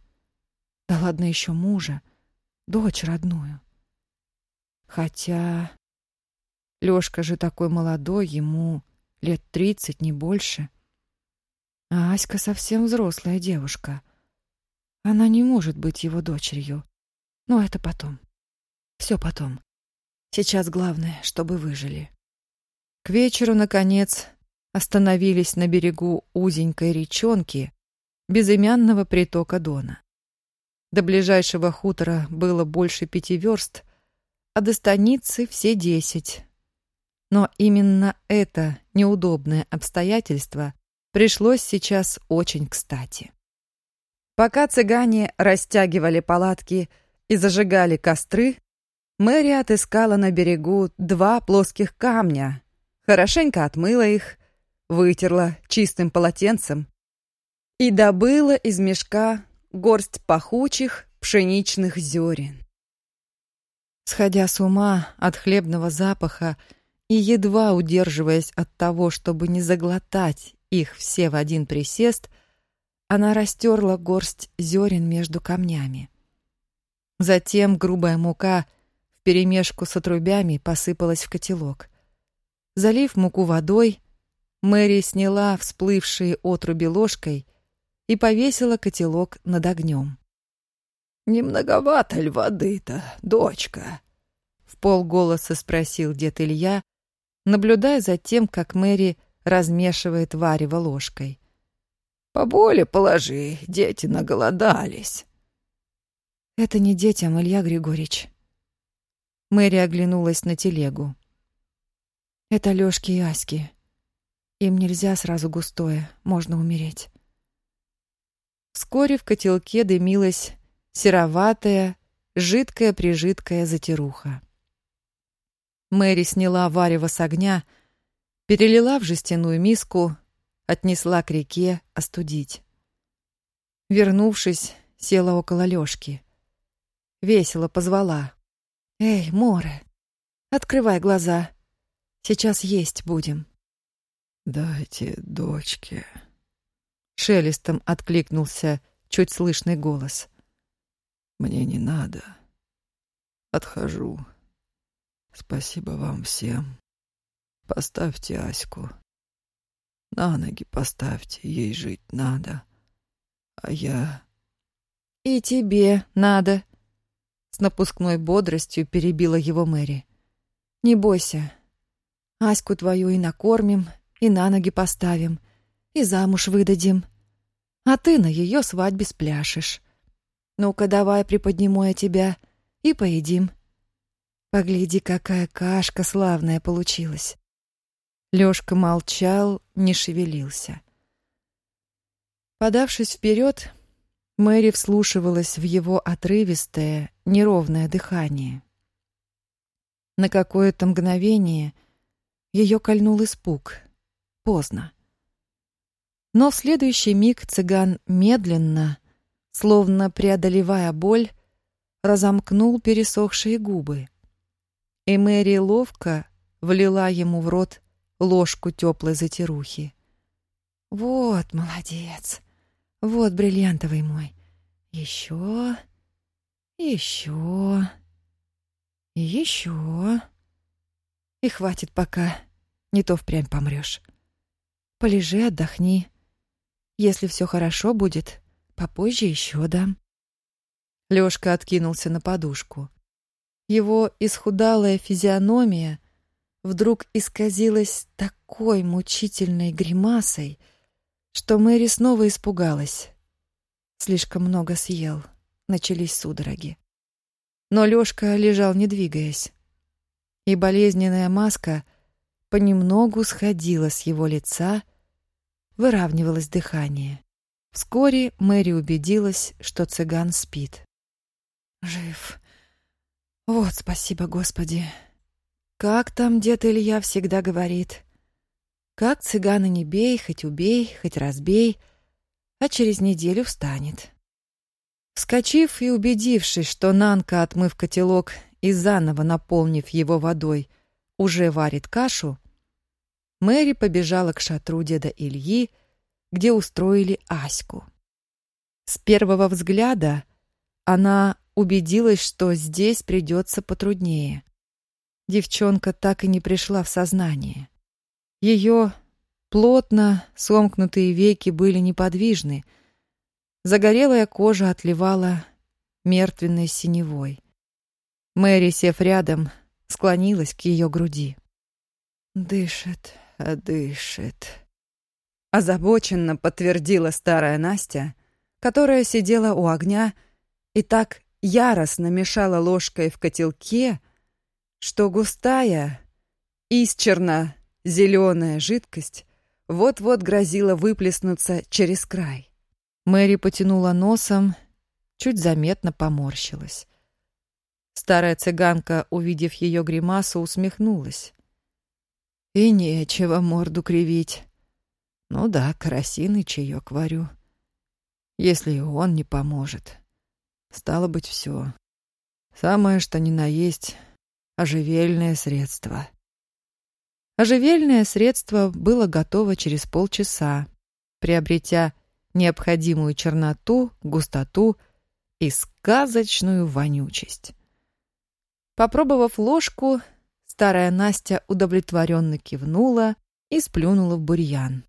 Да ладно еще мужа, дочь родную. Хотя Лёшка же такой молодой, ему лет тридцать, не больше. А Аська совсем взрослая девушка. Она не может быть его дочерью. Но это потом. Все потом. Сейчас главное, чтобы выжили. К вечеру, наконец, остановились на берегу узенькой речонки безымянного притока Дона. До ближайшего хутора было больше пяти верст, а до станицы все десять. Но именно это неудобное обстоятельство пришлось сейчас очень кстати. Пока цыгане растягивали палатки и зажигали костры, Мэри отыскала на берегу два плоских камня, хорошенько отмыла их, вытерла чистым полотенцем и добыла из мешка горсть пахучих пшеничных зерен. Сходя с ума от хлебного запаха и едва удерживаясь от того, чтобы не заглотать их все в один присест, она растерла горсть зерен между камнями. Затем грубая мука вперемешку с отрубями посыпалась в котелок. Залив муку водой, Мэри сняла всплывшие отруби ложкой и повесила котелок над огнем. «Не многовато ли воды-то, дочка?» — в полголоса спросил дед Илья, наблюдая за тем, как Мэри размешивает варево ложкой. «Поболе положи, дети наголодались». «Это не детям, Илья Григорьевич». Мэри оглянулась на телегу. «Это Лёшки и Аськи. Им нельзя сразу густое, можно умереть». Вскоре в котелке дымилась сероватая, жидкая-прижидкая затируха. Мэри сняла варево с огня, перелила в жестяную миску, отнесла к реке остудить. Вернувшись, села около Лёшки. Весело позвала. «Эй, море, открывай глаза. Сейчас есть будем». «Дайте дочке». Шелестом откликнулся чуть слышный голос. «Мне не надо. Отхожу. Спасибо вам всем. Поставьте Аську. На ноги поставьте, ей жить надо. А я... И тебе надо. С напускной бодростью перебила его Мэри. Не бойся. Аську твою и накормим, и на ноги поставим, и замуж выдадим. А ты на ее свадьбе спляшешь. Ну-ка давай приподниму я тебя и поедим. Погляди, какая кашка славная получилась. Лёшка молчал, не шевелился. Подавшись вперед, Мэри вслушивалась в его отрывистое, неровное дыхание. На какое-то мгновение ее кольнул испуг. Поздно. Но в следующий миг цыган медленно, словно преодолевая боль, разомкнул пересохшие губы и Мэри ловко влила ему в рот ложку теплой затирухи. Вот, молодец. Вот бриллиантовый мой. Еще, еще, еще. И хватит пока, не то впрямь помрешь. Полежи, отдохни. Если все хорошо будет, попозже еще дам. Лёшка откинулся на подушку. Его исхудалая физиономия вдруг исказилась такой мучительной гримасой, что Мэри снова испугалась. Слишком много съел, начались судороги. Но Лёшка лежал, не двигаясь. И болезненная маска понемногу сходила с его лица, выравнивалось дыхание. Вскоре Мэри убедилась, что цыган спит. «Жив. Вот спасибо, Господи. Как там дед Илья всегда говорит. Как цыгана не бей, хоть убей, хоть разбей, а через неделю встанет». Вскочив и убедившись, что Нанка, отмыв котелок и заново наполнив его водой, уже варит кашу, Мэри побежала к шатру деда Ильи, где устроили Аську. С первого взгляда она убедилась, что здесь придется потруднее. Девчонка так и не пришла в сознание. Ее плотно сомкнутые веки были неподвижны, загорелая кожа отливала мертвенной синевой. Мэри, сев рядом, склонилась к ее груди. «Дышит, дышит. Озабоченно подтвердила старая Настя, которая сидела у огня и так яростно мешала ложкой в котелке, что густая, исчерно зеленая жидкость вот-вот грозила выплеснуться через край. Мэри потянула носом, чуть заметно поморщилась. Старая цыганка, увидев ее гримасу, усмехнулась. И нечего морду кривить. Ну да, карасиный чаек варю. Если и он не поможет. Стало быть, все. Самое, что ни на есть, оживельное средство. Оживельное средство было готово через полчаса, приобретя необходимую черноту, густоту и сказочную вонючесть. Попробовав ложку, Старая Настя удовлетворенно кивнула и сплюнула в бурьян.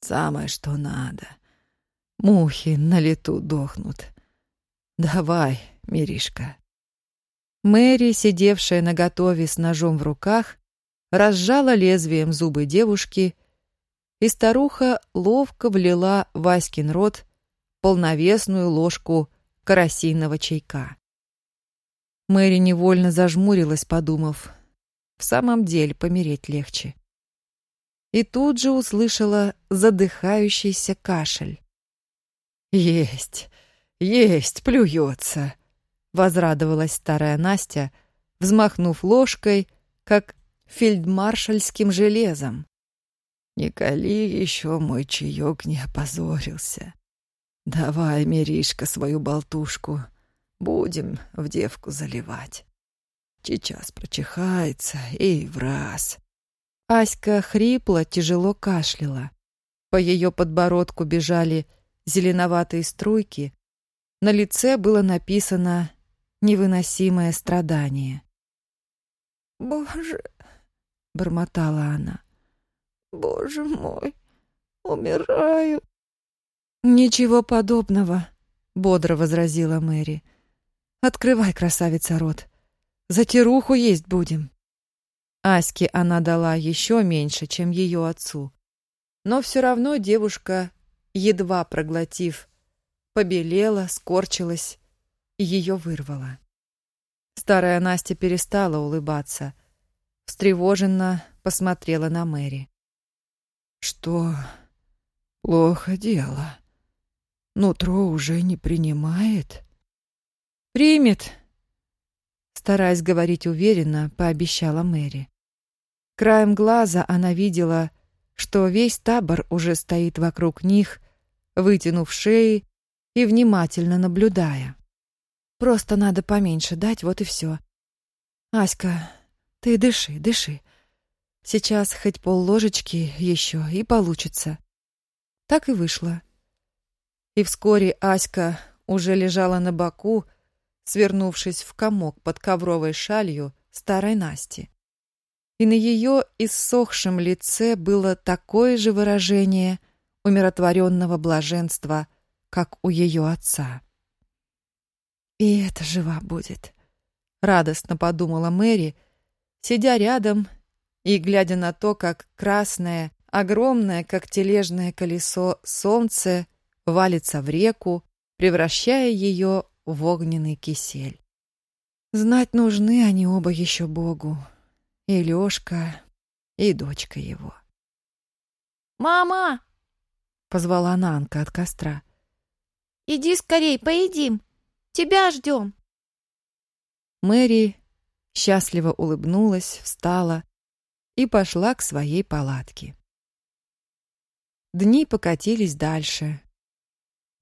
«Самое, что надо. Мухи на лету дохнут. Давай, Миришка». Мэри, сидевшая на готове с ножом в руках, разжала лезвием зубы девушки, и старуха ловко влила в Васькин рот полновесную ложку карасинного чайка. Мэри невольно зажмурилась, подумав, в самом деле помереть легче. И тут же услышала задыхающийся кашель. «Есть, есть, плюется!» — возрадовалась старая Настя, взмахнув ложкой, как фельдмаршальским железом. «Не кали еще мой чаек не опозорился. Давай, Миришка, свою болтушку, будем в девку заливать». Сейчас прочихается и в раз. Аська хрипло, тяжело кашляла. По ее подбородку бежали зеленоватые струйки. На лице было написано невыносимое страдание. «Боже!» — бормотала она. «Боже мой! Умираю!» «Ничего подобного!» — бодро возразила Мэри. «Открывай, красавица, рот. За тируху есть будем. Аське она дала еще меньше, чем ее отцу. Но все равно девушка, едва проглотив, побелела, скорчилась и ее вырвала. Старая Настя перестала улыбаться, встревоженно посмотрела на Мэри. «Что? Плохо дело. Нутро уже не принимает?» «Примет», Стараясь говорить уверенно, пообещала Мэри. Краем глаза она видела, что весь табор уже стоит вокруг них, вытянув шеи и внимательно наблюдая. Просто надо поменьше дать, вот и все. Аська, ты дыши, дыши. Сейчас хоть пол ложечки еще и получится. Так и вышло. И вскоре Аська уже лежала на боку, свернувшись в комок под ковровой шалью старой Насти. И на ее иссохшем лице было такое же выражение умиротворенного блаженства, как у ее отца. «И это жива будет», — радостно подумала Мэри, сидя рядом и глядя на то, как красное, огромное, как тележное колесо, солнце валится в реку, превращая ее в огненный кисель. Знать нужны они оба еще Богу, и Лёшка, и дочка его. «Мама!» — позвала Нанка от костра. «Иди скорей, поедим! Тебя ждем!» Мэри счастливо улыбнулась, встала и пошла к своей палатке. Дни покатились дальше.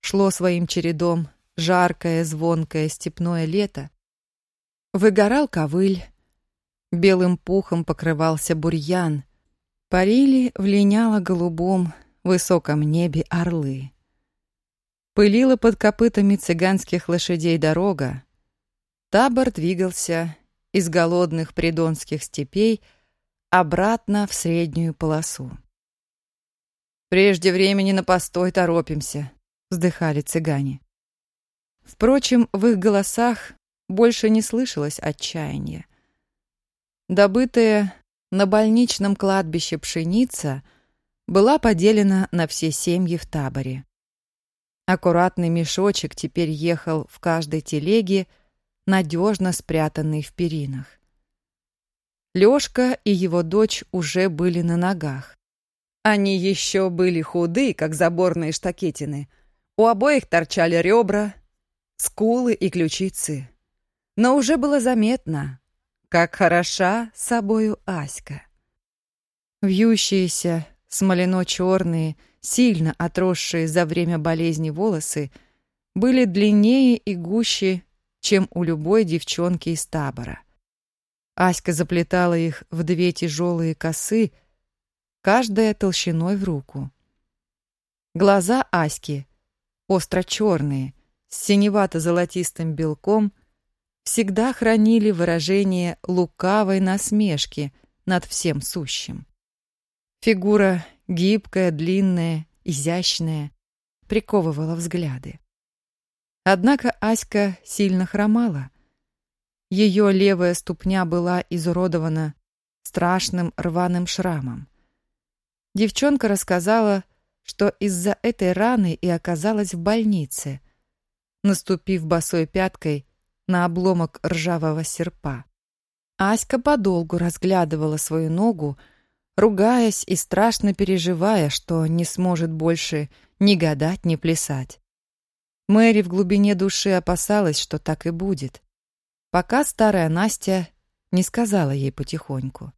Шло своим чередом жаркое, звонкое степное лето. Выгорал ковыль, белым пухом покрывался бурьян, парили в линяло-голубом высоком небе орлы. Пылила под копытами цыганских лошадей дорога. Табор двигался из голодных придонских степей обратно в среднюю полосу. «Прежде времени на постой торопимся», — вздыхали цыгане. Впрочем, в их голосах больше не слышалось отчаяния. Добытая на больничном кладбище пшеница была поделена на все семьи в таборе. Аккуратный мешочек теперь ехал в каждой телеге, надежно спрятанный в перинах. Лёшка и его дочь уже были на ногах. Они еще были худы, как заборные штакетины. У обоих торчали ребра, скулы и ключицы. Но уже было заметно, как хороша собою Аська. Вьющиеся, смолено-черные, сильно отросшие за время болезни волосы, были длиннее и гуще, чем у любой девчонки из табора. Аська заплетала их в две тяжелые косы, каждая толщиной в руку. Глаза Аськи, остро-черные, с синевато-золотистым белком, всегда хранили выражение лукавой насмешки над всем сущим. Фигура гибкая, длинная, изящная, приковывала взгляды. Однако Аська сильно хромала. Ее левая ступня была изуродована страшным рваным шрамом. Девчонка рассказала, что из-за этой раны и оказалась в больнице, наступив босой пяткой на обломок ржавого серпа. Аська подолгу разглядывала свою ногу, ругаясь и страшно переживая, что не сможет больше ни гадать, ни плясать. Мэри в глубине души опасалась, что так и будет, пока старая Настя не сказала ей потихоньку.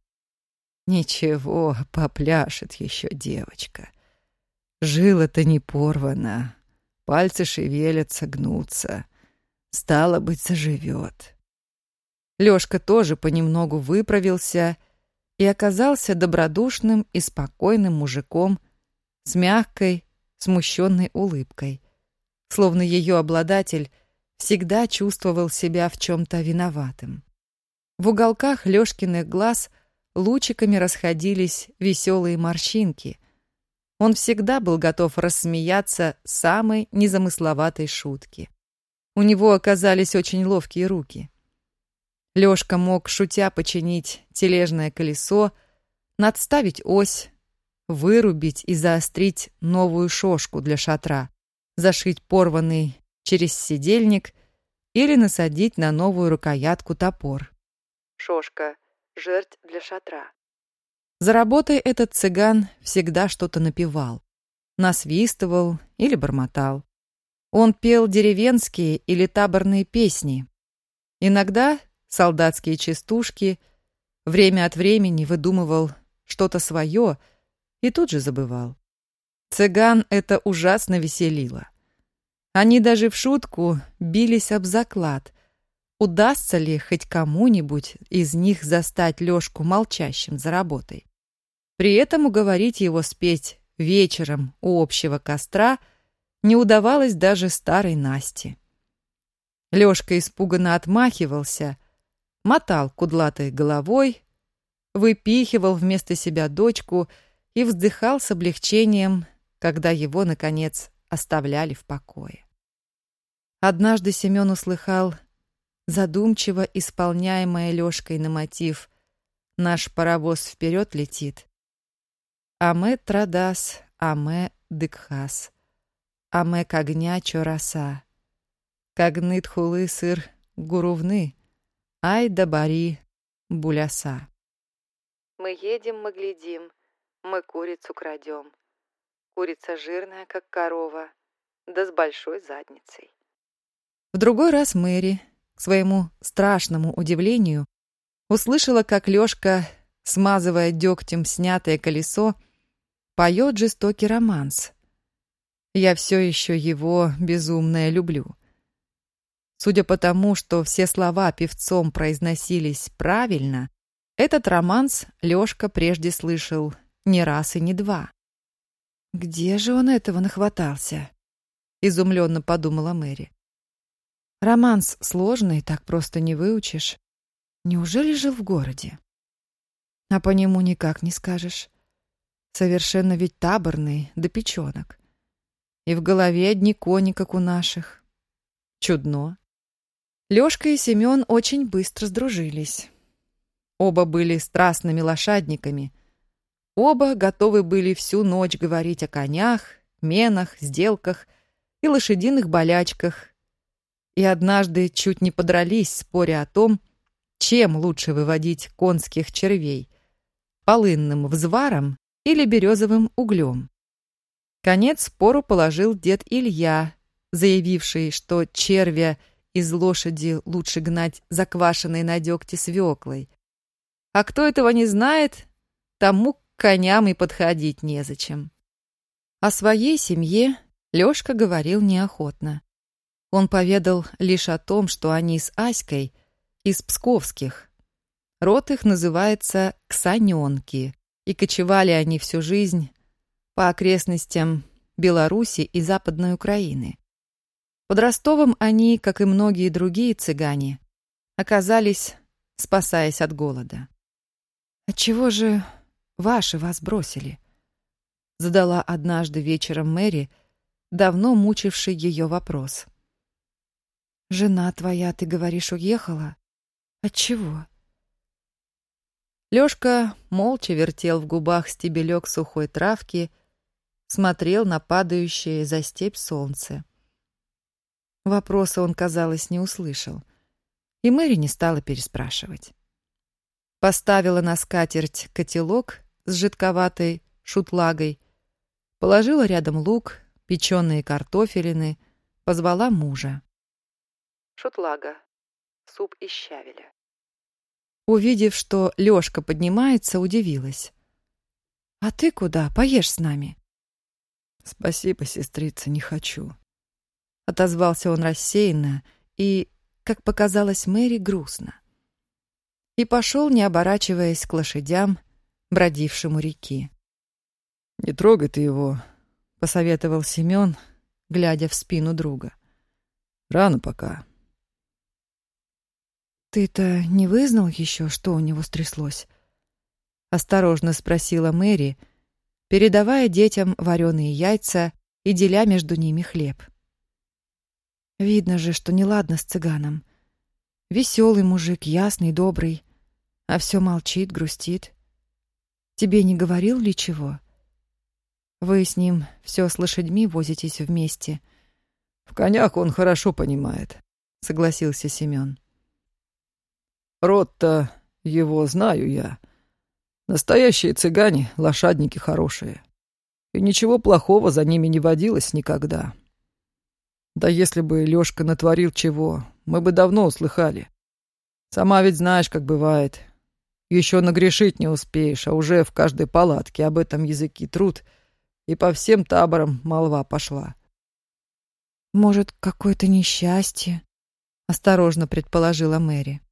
«Ничего, попляшет еще девочка. Жила-то не порвана, пальцы шевелятся, гнутся. Стало быть, заживет». Лёшка тоже понемногу выправился и оказался добродушным и спокойным мужиком с мягкой, смущенной улыбкой, словно ее обладатель всегда чувствовал себя в чем-то виноватым. В уголках Лёшкиных глаз лучиками расходились веселые морщинки. Он всегда был готов рассмеяться самой незамысловатой шутки. У него оказались очень ловкие руки. Лёшка мог, шутя, починить тележное колесо, надставить ось, вырубить и заострить новую шошку для шатра, зашить порванный через сидельник или насадить на новую рукоятку топор. Шошка — жерть для шатра. За работой этот цыган всегда что-то напевал, насвистывал или бормотал. Он пел деревенские или таборные песни. Иногда солдатские частушки, время от времени выдумывал что-то свое и тут же забывал. Цыган это ужасно веселило. Они даже в шутку бились об заклад. Удастся ли хоть кому-нибудь из них застать Лёшку молчащим за работой? При этом уговорить его спеть вечером у общего костра не удавалось даже старой Насте. Лёшка испуганно отмахивался, мотал кудлатой головой, выпихивал вместо себя дочку и вздыхал с облегчением, когда его, наконец, оставляли в покое. Однажды Семен услыхал задумчиво исполняемое Лёшкой на мотив «Наш паровоз вперед летит». «Аме традас, аме дыкхас, аме когня чораса, когнит хулы сыр гурувны, ай да бари буляса». Мы едем, мы глядим, мы курицу крадем. Курица жирная, как корова, да с большой задницей. В другой раз Мэри, к своему страшному удивлению, услышала, как Лёшка, смазывая дегтем снятое колесо, поет жестокий романс. Я все еще его безумное люблю. Судя по тому, что все слова певцом произносились правильно, этот романс Лёшка прежде слышал не раз и не два. «Где же он этого нахватался?» — изумленно подумала Мэри. «Романс сложный, так просто не выучишь. Неужели жил в городе?» «А по нему никак не скажешь. Совершенно ведь таборный, до да печенок. И в голове одни кони, как у наших. Чудно». Лёшка и Семён очень быстро сдружились. Оба были страстными лошадниками. Оба готовы были всю ночь говорить о конях, менах, сделках и лошадиных болячках. И однажды чуть не подрались, споря о том, чем лучше выводить конских червей – полынным взваром или березовым углем. Конец спору положил дед Илья, заявивший, что червя из лошади лучше гнать заквашенной на дегте свеклой, а кто этого не знает, тому к коням и подходить незачем. О своей семье Лёшка говорил неохотно. Он поведал лишь о том, что они с Аськой из Псковских. Род их называется Ксанёнки, и кочевали они всю жизнь по окрестностям Беларуси и Западной Украины. Под Ростовом они, как и многие другие цыгане, оказались, спасаясь от голода. «Отчего же ваши вас бросили?» Задала однажды вечером Мэри, давно мучивший ее вопрос. «Жена твоя, ты говоришь, уехала? Отчего?» Лёшка молча вертел в губах стебелек сухой травки, смотрел на падающее за степь солнце. Вопроса он, казалось, не услышал, и Мэри не стала переспрашивать поставила на скатерть котелок с жидковатой шутлагой, положила рядом лук, печеные картофелины, позвала мужа. Шутлага. Суп из щавеля. Увидев, что Лёшка поднимается, удивилась. «А ты куда? Поешь с нами?» «Спасибо, сестрица, не хочу». Отозвался он рассеянно и, как показалось Мэри, грустно и пошел, не оборачиваясь к лошадям, бродившему реки. «Не трогай ты его», — посоветовал Семен, глядя в спину друга. «Рано пока». «Ты-то не вызнал еще, что у него стряслось?» — осторожно спросила Мэри, передавая детям вареные яйца и деля между ними хлеб. «Видно же, что неладно с цыганом. Веселый мужик, ясный, добрый, а все молчит, грустит. Тебе не говорил ли чего? Вы с ним все с лошадьми возитесь вместе. В конях он хорошо понимает, согласился Семен. Род-то его знаю я. Настоящие цыгане, лошадники хорошие. И ничего плохого за ними не водилось никогда. Да если бы Лёшка натворил чего, мы бы давно услыхали. Сама ведь знаешь, как бывает. Еще нагрешить не успеешь, а уже в каждой палатке об этом языке труд, и по всем таборам молва пошла. «Может, какое-то несчастье?» — осторожно предположила Мэри.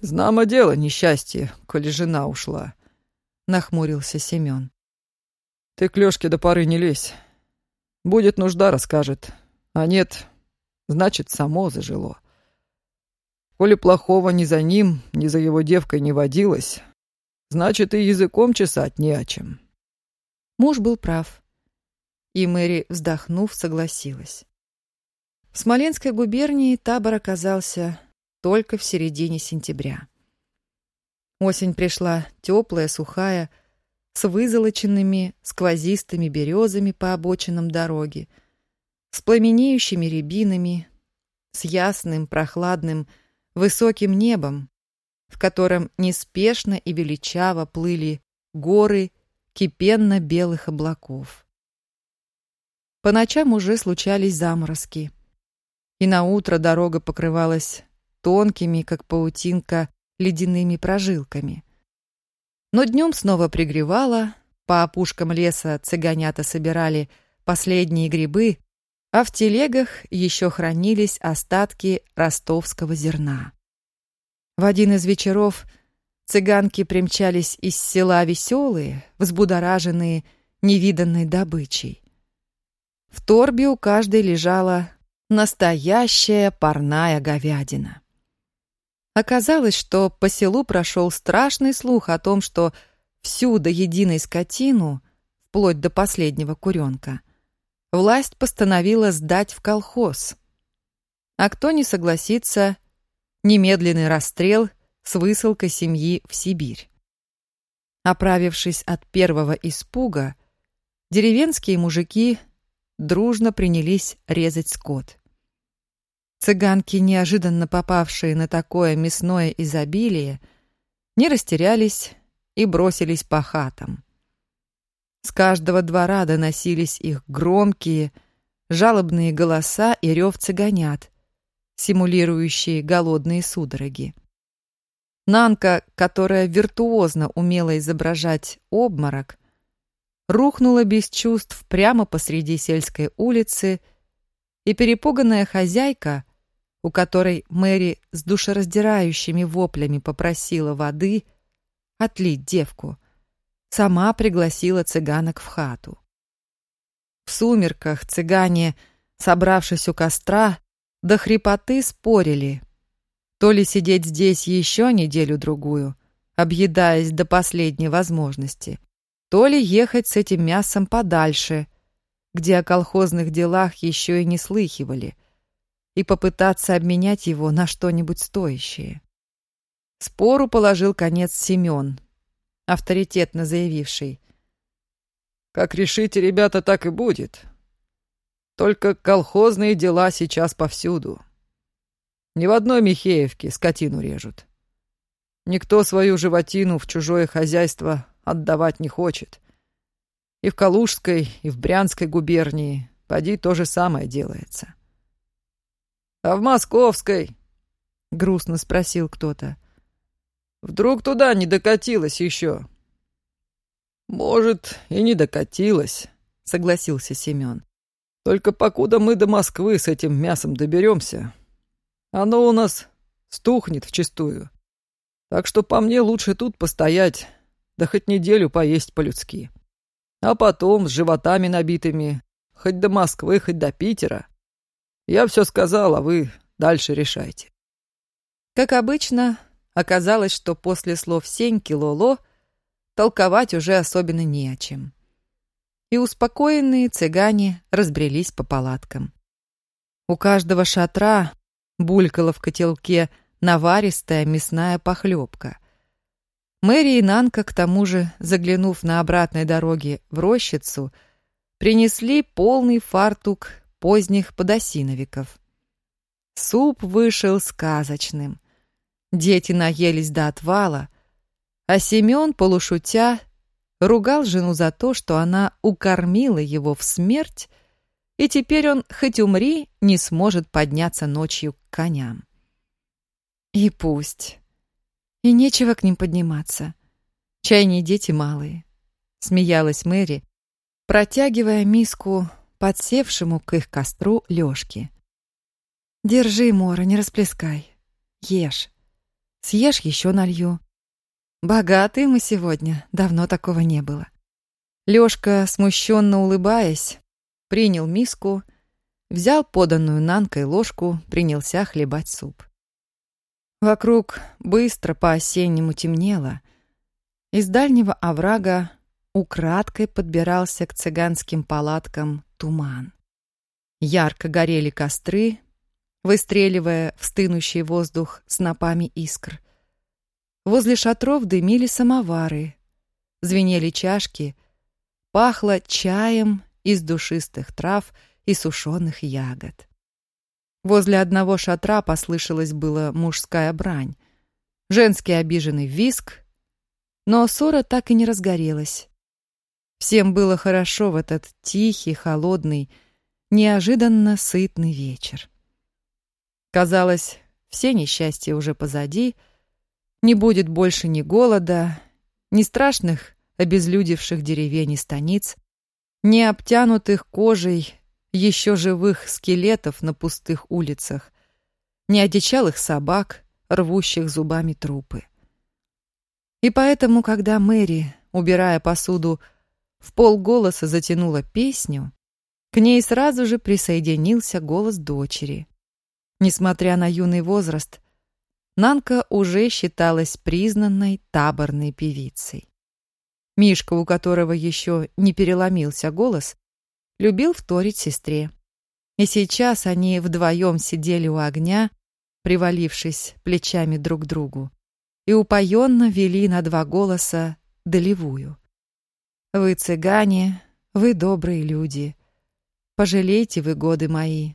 «Знамо дело, несчастье, коли жена ушла», — нахмурился Семен. Ты к Лёшке до поры не лезь. Будет нужда, расскажет. А нет, значит, само зажило. Коли плохого ни за ним, ни за его девкой не водилось, значит, и языком чесать не о чем. Муж был прав. И Мэри, вздохнув, согласилась. В Смоленской губернии табор оказался только в середине сентября. Осень пришла теплая, сухая, с вызолоченными сквозистыми березами по обочинам дороги, с пламенеющими рябинами, с ясным, прохладным, высоким небом, в котором неспешно и величаво плыли горы кипенно-белых облаков. По ночам уже случались заморозки, и на утро дорога покрывалась тонкими, как паутинка, ледяными прожилками. Но днем снова пригревало, по опушкам леса цыганята собирали последние грибы, а в телегах еще хранились остатки ростовского зерна. В один из вечеров цыганки примчались из села веселые, взбудораженные невиданной добычей. В торбе у каждой лежала настоящая парная говядина. Оказалось, что по селу прошел страшный слух о том, что всю до единой скотину, вплоть до последнего куренка, власть постановила сдать в колхоз. А кто не согласится, немедленный расстрел с высылкой семьи в Сибирь. Оправившись от первого испуга, деревенские мужики дружно принялись резать скот. Цыганки, неожиданно попавшие на такое мясное изобилие, не растерялись и бросились по хатам. С каждого двора доносились их громкие, жалобные голоса и рев цыганят, симулирующие голодные судороги. Нанка, которая виртуозно умела изображать обморок, рухнула без чувств прямо посреди сельской улицы, и перепуганная хозяйка, у которой Мэри с душераздирающими воплями попросила воды отлить девку, сама пригласила цыганок в хату. В сумерках цыгане, собравшись у костра, до хрипоты спорили, то ли сидеть здесь еще неделю-другую, объедаясь до последней возможности, то ли ехать с этим мясом подальше, где о колхозных делах еще и не слыхивали, и попытаться обменять его на что-нибудь стоящее. Спору положил конец Семен, авторитетно заявивший. «Как решите, ребята, так и будет. Только колхозные дела сейчас повсюду. Ни в одной Михеевке скотину режут. Никто свою животину в чужое хозяйство отдавать не хочет. И в Калужской, и в Брянской губернии поди то же самое делается. «А в Московской?» — грустно спросил кто-то. «Вдруг туда не докатилась еще?» «Может, и не докатилась», — согласился Семен. «Только покуда мы до Москвы с этим мясом доберемся, оно у нас стухнет вчистую. Так что по мне лучше тут постоять, да хоть неделю поесть по-людски. А потом с животами набитыми, хоть до Москвы, хоть до Питера, я все сказал, а вы дальше решайте. Как обычно, оказалось, что после слов Сеньки Лоло толковать уже особенно не о чем. И успокоенные цыгане разбрелись по палаткам. У каждого шатра булькала в котелке наваристая мясная похлебка. Мэри и Нанка, к тому же, заглянув на обратной дороге в рощицу, принесли полный фартук поздних подосиновиков. Суп вышел сказочным. Дети наелись до отвала, а Семен, полушутя, ругал жену за то, что она укормила его в смерть, и теперь он, хоть умри, не сможет подняться ночью к коням. И пусть. И нечего к ним подниматься. Чайные дети малые. Смеялась Мэри, протягивая миску подсевшему к их костру Лёшке. «Держи, Мора, не расплескай. Ешь. Съешь, еще налью. Богатые мы сегодня, давно такого не было». Лёшка, смущенно улыбаясь, принял миску, взял поданную Нанкой ложку, принялся хлебать суп. Вокруг быстро по-осеннему темнело. Из дальнего оврага украдкой подбирался к цыганским палаткам туман. Ярко горели костры, выстреливая в стынущий воздух снопами искр. Возле шатров дымили самовары, звенели чашки, пахло чаем из душистых трав и сушеных ягод. Возле одного шатра послышалась была мужская брань, женский обиженный виск, но ссора так и не разгорелась. Всем было хорошо в этот тихий, холодный, неожиданно сытный вечер. Казалось, все несчастья уже позади, не будет больше ни голода, ни страшных обезлюдевших деревень и станиц, ни обтянутых кожей еще живых скелетов на пустых улицах, ни одичалых собак, рвущих зубами трупы. И поэтому, когда Мэри, убирая посуду, в полголоса затянула песню, к ней сразу же присоединился голос дочери. Несмотря на юный возраст, Нанка уже считалась признанной таборной певицей. Мишка, у которого еще не переломился голос, любил вторить сестре. И сейчас они вдвоем сидели у огня, привалившись плечами друг к другу, и упоенно вели на два голоса долевую. Вы цыгане, вы добрые люди. Пожалейте вы годы мои.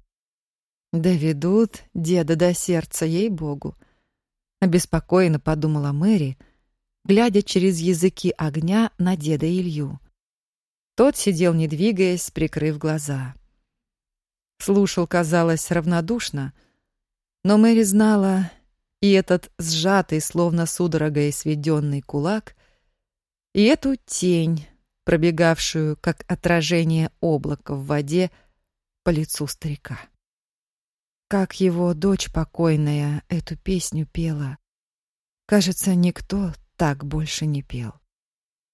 Доведут деда до сердца, ей-богу. Обеспокоенно подумала Мэри, глядя через языки огня на деда Илью. Тот сидел, не двигаясь, прикрыв глаза. Слушал, казалось, равнодушно, но Мэри знала, и этот сжатый, словно судорогой сведенный кулак, и эту тень, пробегавшую, как отражение облака в воде, по лицу старика. Как его дочь покойная эту песню пела. Кажется, никто так больше не пел.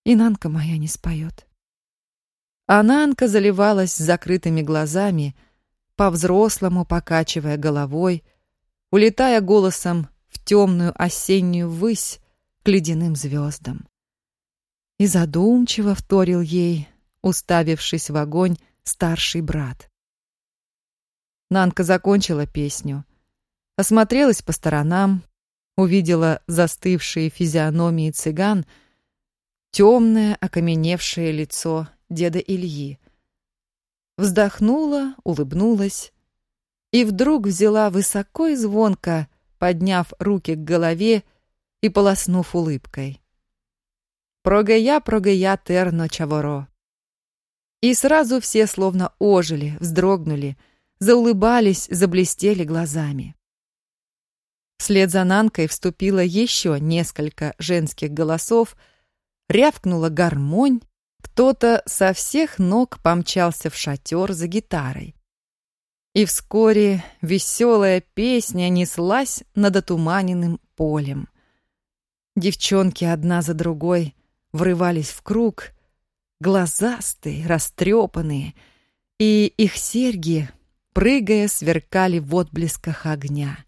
И Нанка моя не споет. А Нанка заливалась с закрытыми глазами, по-взрослому покачивая головой, улетая голосом в темную осеннюю высь к ледяным звездам и задумчиво вторил ей, уставившись в огонь, старший брат. Нанка закончила песню, осмотрелась по сторонам, увидела застывшие физиономии цыган, темное окаменевшее лицо деда Ильи. Вздохнула, улыбнулась и вдруг взяла высоко и звонко, подняв руки к голове и полоснув улыбкой. Прогая, прогая терно чаворо. И сразу все словно ожили, вздрогнули, заулыбались, заблестели глазами. Вслед за Нанкой вступило еще несколько женских голосов, рявкнула гармонь, кто-то со всех ног помчался в шатер за гитарой. И вскоре веселая песня неслась над отуманенным полем. Девчонки одна за другой врывались в круг, глазастые, растрепанные, и их серьги, прыгая, сверкали в отблесках огня.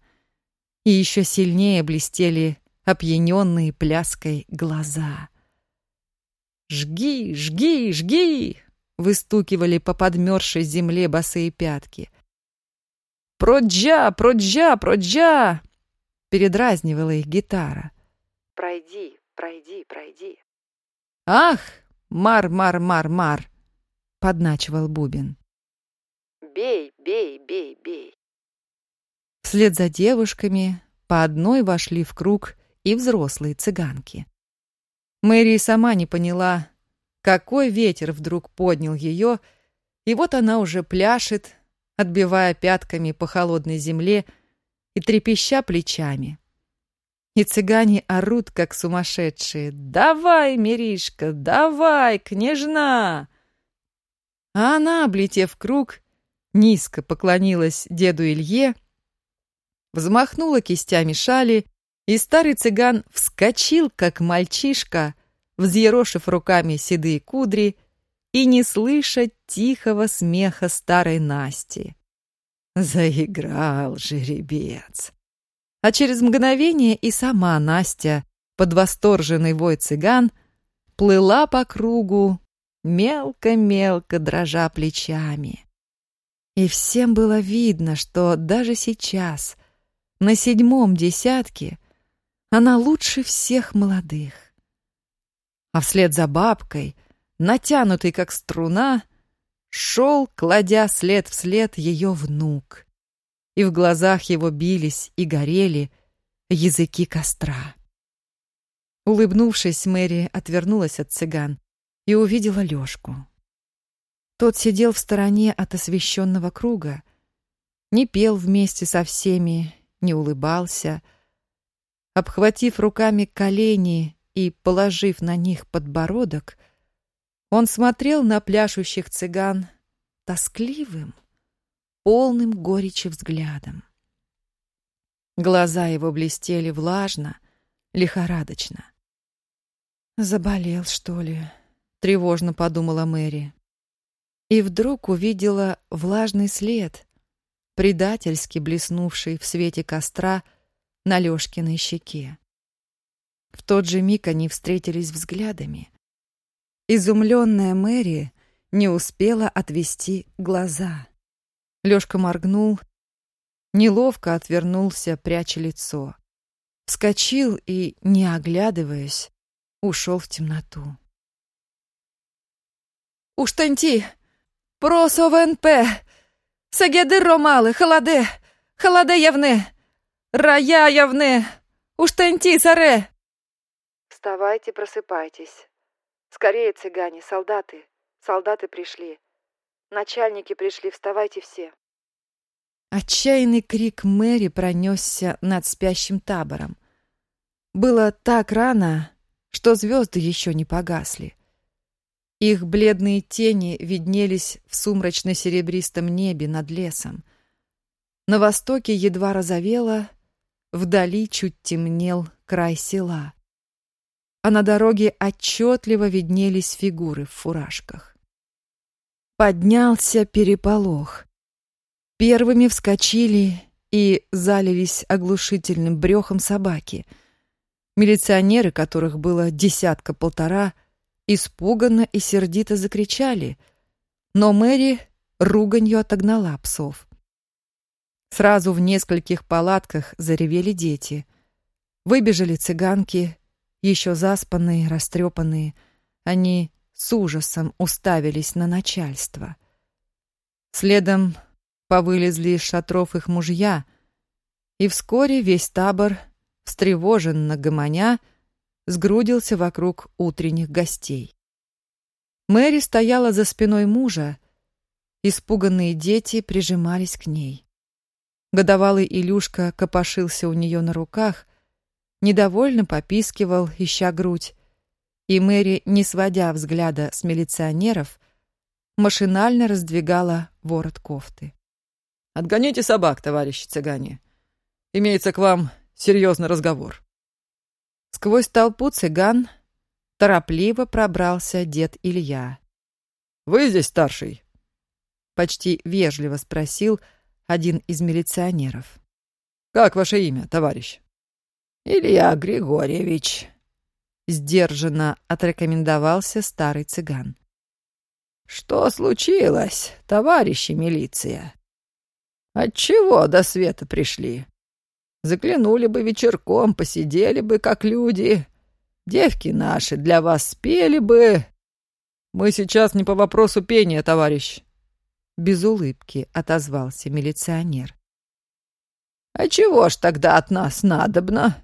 И еще сильнее блестели опьяненные пляской глаза. «Жги, жги, жги!» — выстукивали по подмерзшей земле босые пятки. «Проджа, проджа, проджа!» — передразнивала их гитара. «Пройди, пройди, пройди!» «Ах, мар-мар-мар-мар!» — подначивал Бубин. «Бей, бей, бей, бей!» Вслед за девушками по одной вошли в круг и взрослые цыганки. Мэри сама не поняла, какой ветер вдруг поднял ее, и вот она уже пляшет, отбивая пятками по холодной земле и трепеща плечами. И цыгане орут, как сумасшедшие. «Давай, Миришка, давай, княжна!» А она, облетев круг, низко поклонилась деду Илье, взмахнула кистями шали, и старый цыган вскочил, как мальчишка, взъерошив руками седые кудри и не слышать тихого смеха старой Насти. Заиграл жеребец. А через мгновение и сама Настя, под восторженный вой цыган, плыла по кругу, мелко-мелко дрожа плечами. И всем было видно, что даже сейчас, на седьмом десятке, она лучше всех молодых. А вслед за бабкой, натянутый как струна, шел, кладя след вслед ее внук. И в глазах его бились и горели языки костра. Улыбнувшись, Мэри отвернулась от цыган и увидела Лёшку. Тот сидел в стороне от освещенного круга, не пел вместе со всеми, не улыбался. Обхватив руками колени и положив на них подбородок, он смотрел на пляшущих цыган тоскливым, полным горечи взглядом. Глаза его блестели влажно, лихорадочно. «Заболел, что ли?» — тревожно подумала Мэри. И вдруг увидела влажный след, предательски блеснувший в свете костра на Лёшкиной щеке. В тот же миг они встретились взглядами. Изумленная Мэри не успела отвести глаза. Лёшка моргнул, неловко отвернулся, пряча лицо. Вскочил и, не оглядываясь, ушел в темноту. «Уштанти! Просо ВНП! Сагеди ромали, холоде! Холоде явне! Рая явне! Уштанти, царе!» Вставайте, просыпайтесь. Скорее, цыгане, солдаты. Солдаты пришли. Начальники пришли, вставайте все. Отчаянный крик Мэри пронесся над спящим табором. Было так рано, что звезды еще не погасли. Их бледные тени виднелись в сумрачно-серебристом небе над лесом. На востоке едва розовело, вдали чуть темнел край села. А на дороге отчетливо виднелись фигуры в фуражках. Поднялся переполох. Первыми вскочили и залились оглушительным брехом собаки — Милиционеры, которых было десятка-полтора, испуганно и сердито закричали, но Мэри руганью отогнала псов. Сразу в нескольких палатках заревели дети. Выбежали цыганки, еще заспанные, растрепанные. Они с ужасом уставились на начальство. Следом повылезли из шатров их мужья, и вскоре весь табор встревоженно гомоня, сгрудился вокруг утренних гостей. Мэри стояла за спиной мужа, испуганные дети прижимались к ней. Годовалый Илюшка копошился у нее на руках, недовольно попискивал, ища грудь, и Мэри, не сводя взгляда с милиционеров, машинально раздвигала ворот кофты. «Отгоните собак, товарищи цыгане. Имеется к вам серьезный разговор. Сквозь толпу цыган торопливо пробрался дед Илья. «Вы здесь старший?» Почти вежливо спросил один из милиционеров. «Как ваше имя, товарищ?» «Илья Григорьевич», — сдержанно отрекомендовался старый цыган. «Что случилось, товарищи милиция? Отчего до света пришли?» Заглянули бы вечерком, посидели бы, как люди. Девки наши для вас спели бы. Мы сейчас не по вопросу пения, товарищ. Без улыбки отозвался милиционер. А чего ж тогда от нас надобно?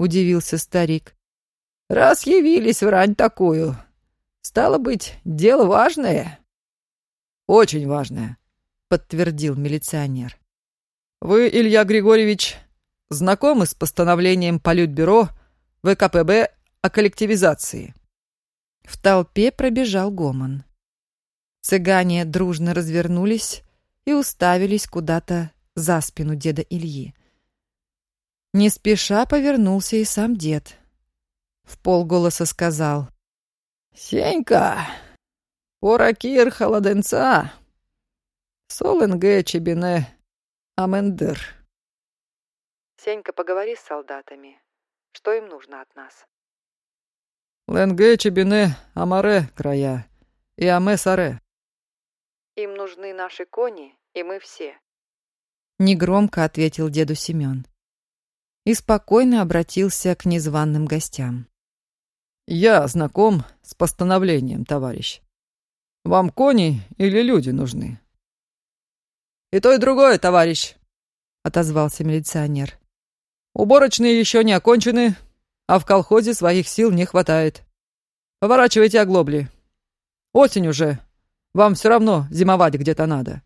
Удивился старик. Раз явились в рань такую, стало быть, дело важное. Очень важное, подтвердил милиционер. Вы, Илья Григорьевич, знакомы с постановлением Политбюро ВКПБ о коллективизации?» В толпе пробежал гомон. Цыгане дружно развернулись и уставились куда-то за спину деда Ильи. Не спеша повернулся и сам дед. В полголоса сказал. «Сенька, Поракир холоденца. Соленге чебине амендер. Сенька, поговори с солдатами. Что им нужно от нас? Ленге чебине амаре края и аме саре. Им нужны наши кони, и мы все. Негромко ответил деду Семен. И спокойно обратился к незваным гостям. Я знаком с постановлением, товарищ. Вам кони или люди нужны? И то, и другое, товарищ, отозвался милиционер. Уборочные еще не окончены, а в колхозе своих сил не хватает. Поворачивайте оглобли. Осень уже. Вам все равно зимовать где-то надо.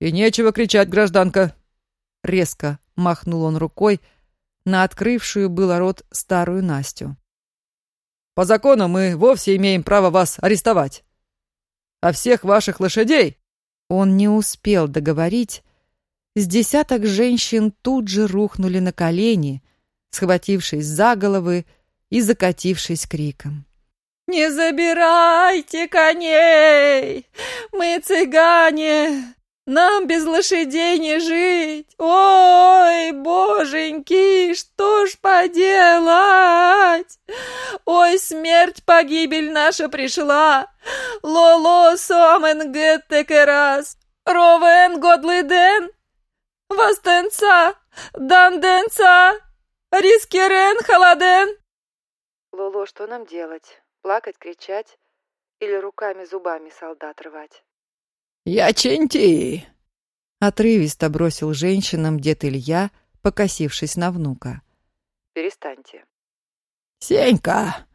И нечего кричать, гражданка. Резко махнул он рукой на открывшую было рот старую Настю. По закону мы вовсе имеем право вас арестовать. А всех ваших лошадей...» Он не успел договорить. С десяток женщин тут же рухнули на колени, схватившись за головы и закатившись криком. «Не забирайте коней! Мы цыгане! Нам без лошадей не жить! Ой, боженьки, что ж поделать? Ой, смерть, погибель наша пришла! Лоло сомен геттекерас! Ровен годлиден! Вастенца! Данденца! Рискерен холоден! Лоло, что нам делать? Плакать, кричать или руками-зубами солдат рвать? «Я Ченти!» Отрывисто бросил женщинам дед Илья, покосившись на внука. «Перестаньте». «Сенька!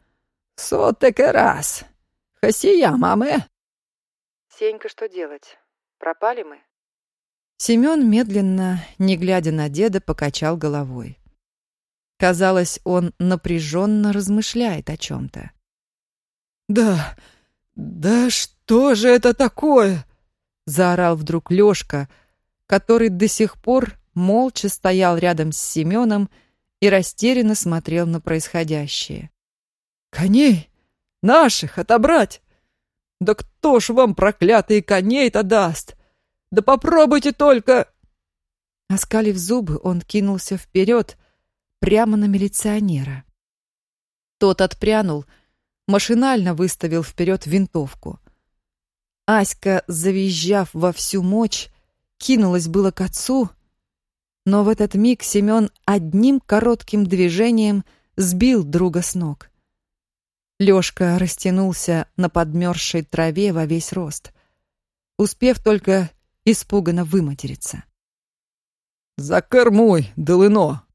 Сотек раз! Хасия, маме!» «Сенька, что делать? Пропали мы?» Семен медленно, не глядя на деда, покачал головой. Казалось, он напряженно размышляет о чем-то. «Да, да что же это такое?» Заорал вдруг Лёшка, который до сих пор молча стоял рядом с Семеном и растерянно смотрел на происходящее. «Коней? Наших отобрать? Да кто ж вам проклятые коней-то даст? Да попробуйте только!» Оскалив зубы, он кинулся вперед, прямо на милиционера. Тот отпрянул, машинально выставил вперед винтовку. Аська, завизжав во всю мощь, кинулась было к отцу, но в этот миг Семен одним коротким движением сбил друга с ног. Лёшка растянулся на подмерзшей траве во весь рост, успев только испуганно выматериться. «За кормой, долыно!»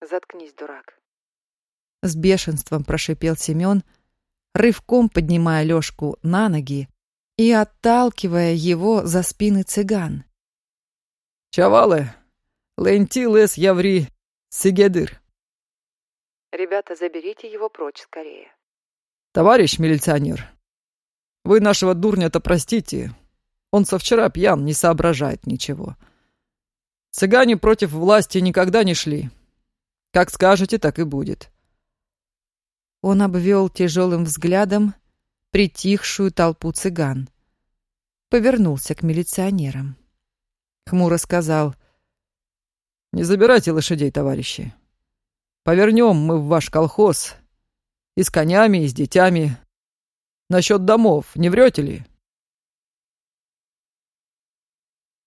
«Заткнись, дурак!» С бешенством прошипел Семен, рывком поднимая Лёшку на ноги и отталкивая его за спины цыган. «Чавалы, лентилес яври сигедыр». «Ребята, заберите его прочь скорее». «Товарищ милиционер, вы нашего дурня-то простите. Он со вчера пьян, не соображает ничего. Цыгане против власти никогда не шли. Как скажете, так и будет». Он обвел тяжелым взглядом притихшую толпу цыган. Повернулся к милиционерам. Хмуро сказал. «Не забирайте лошадей, товарищи. Повернем мы в ваш колхоз. И с конями, и с детьми. Насчет домов, не врете ли?»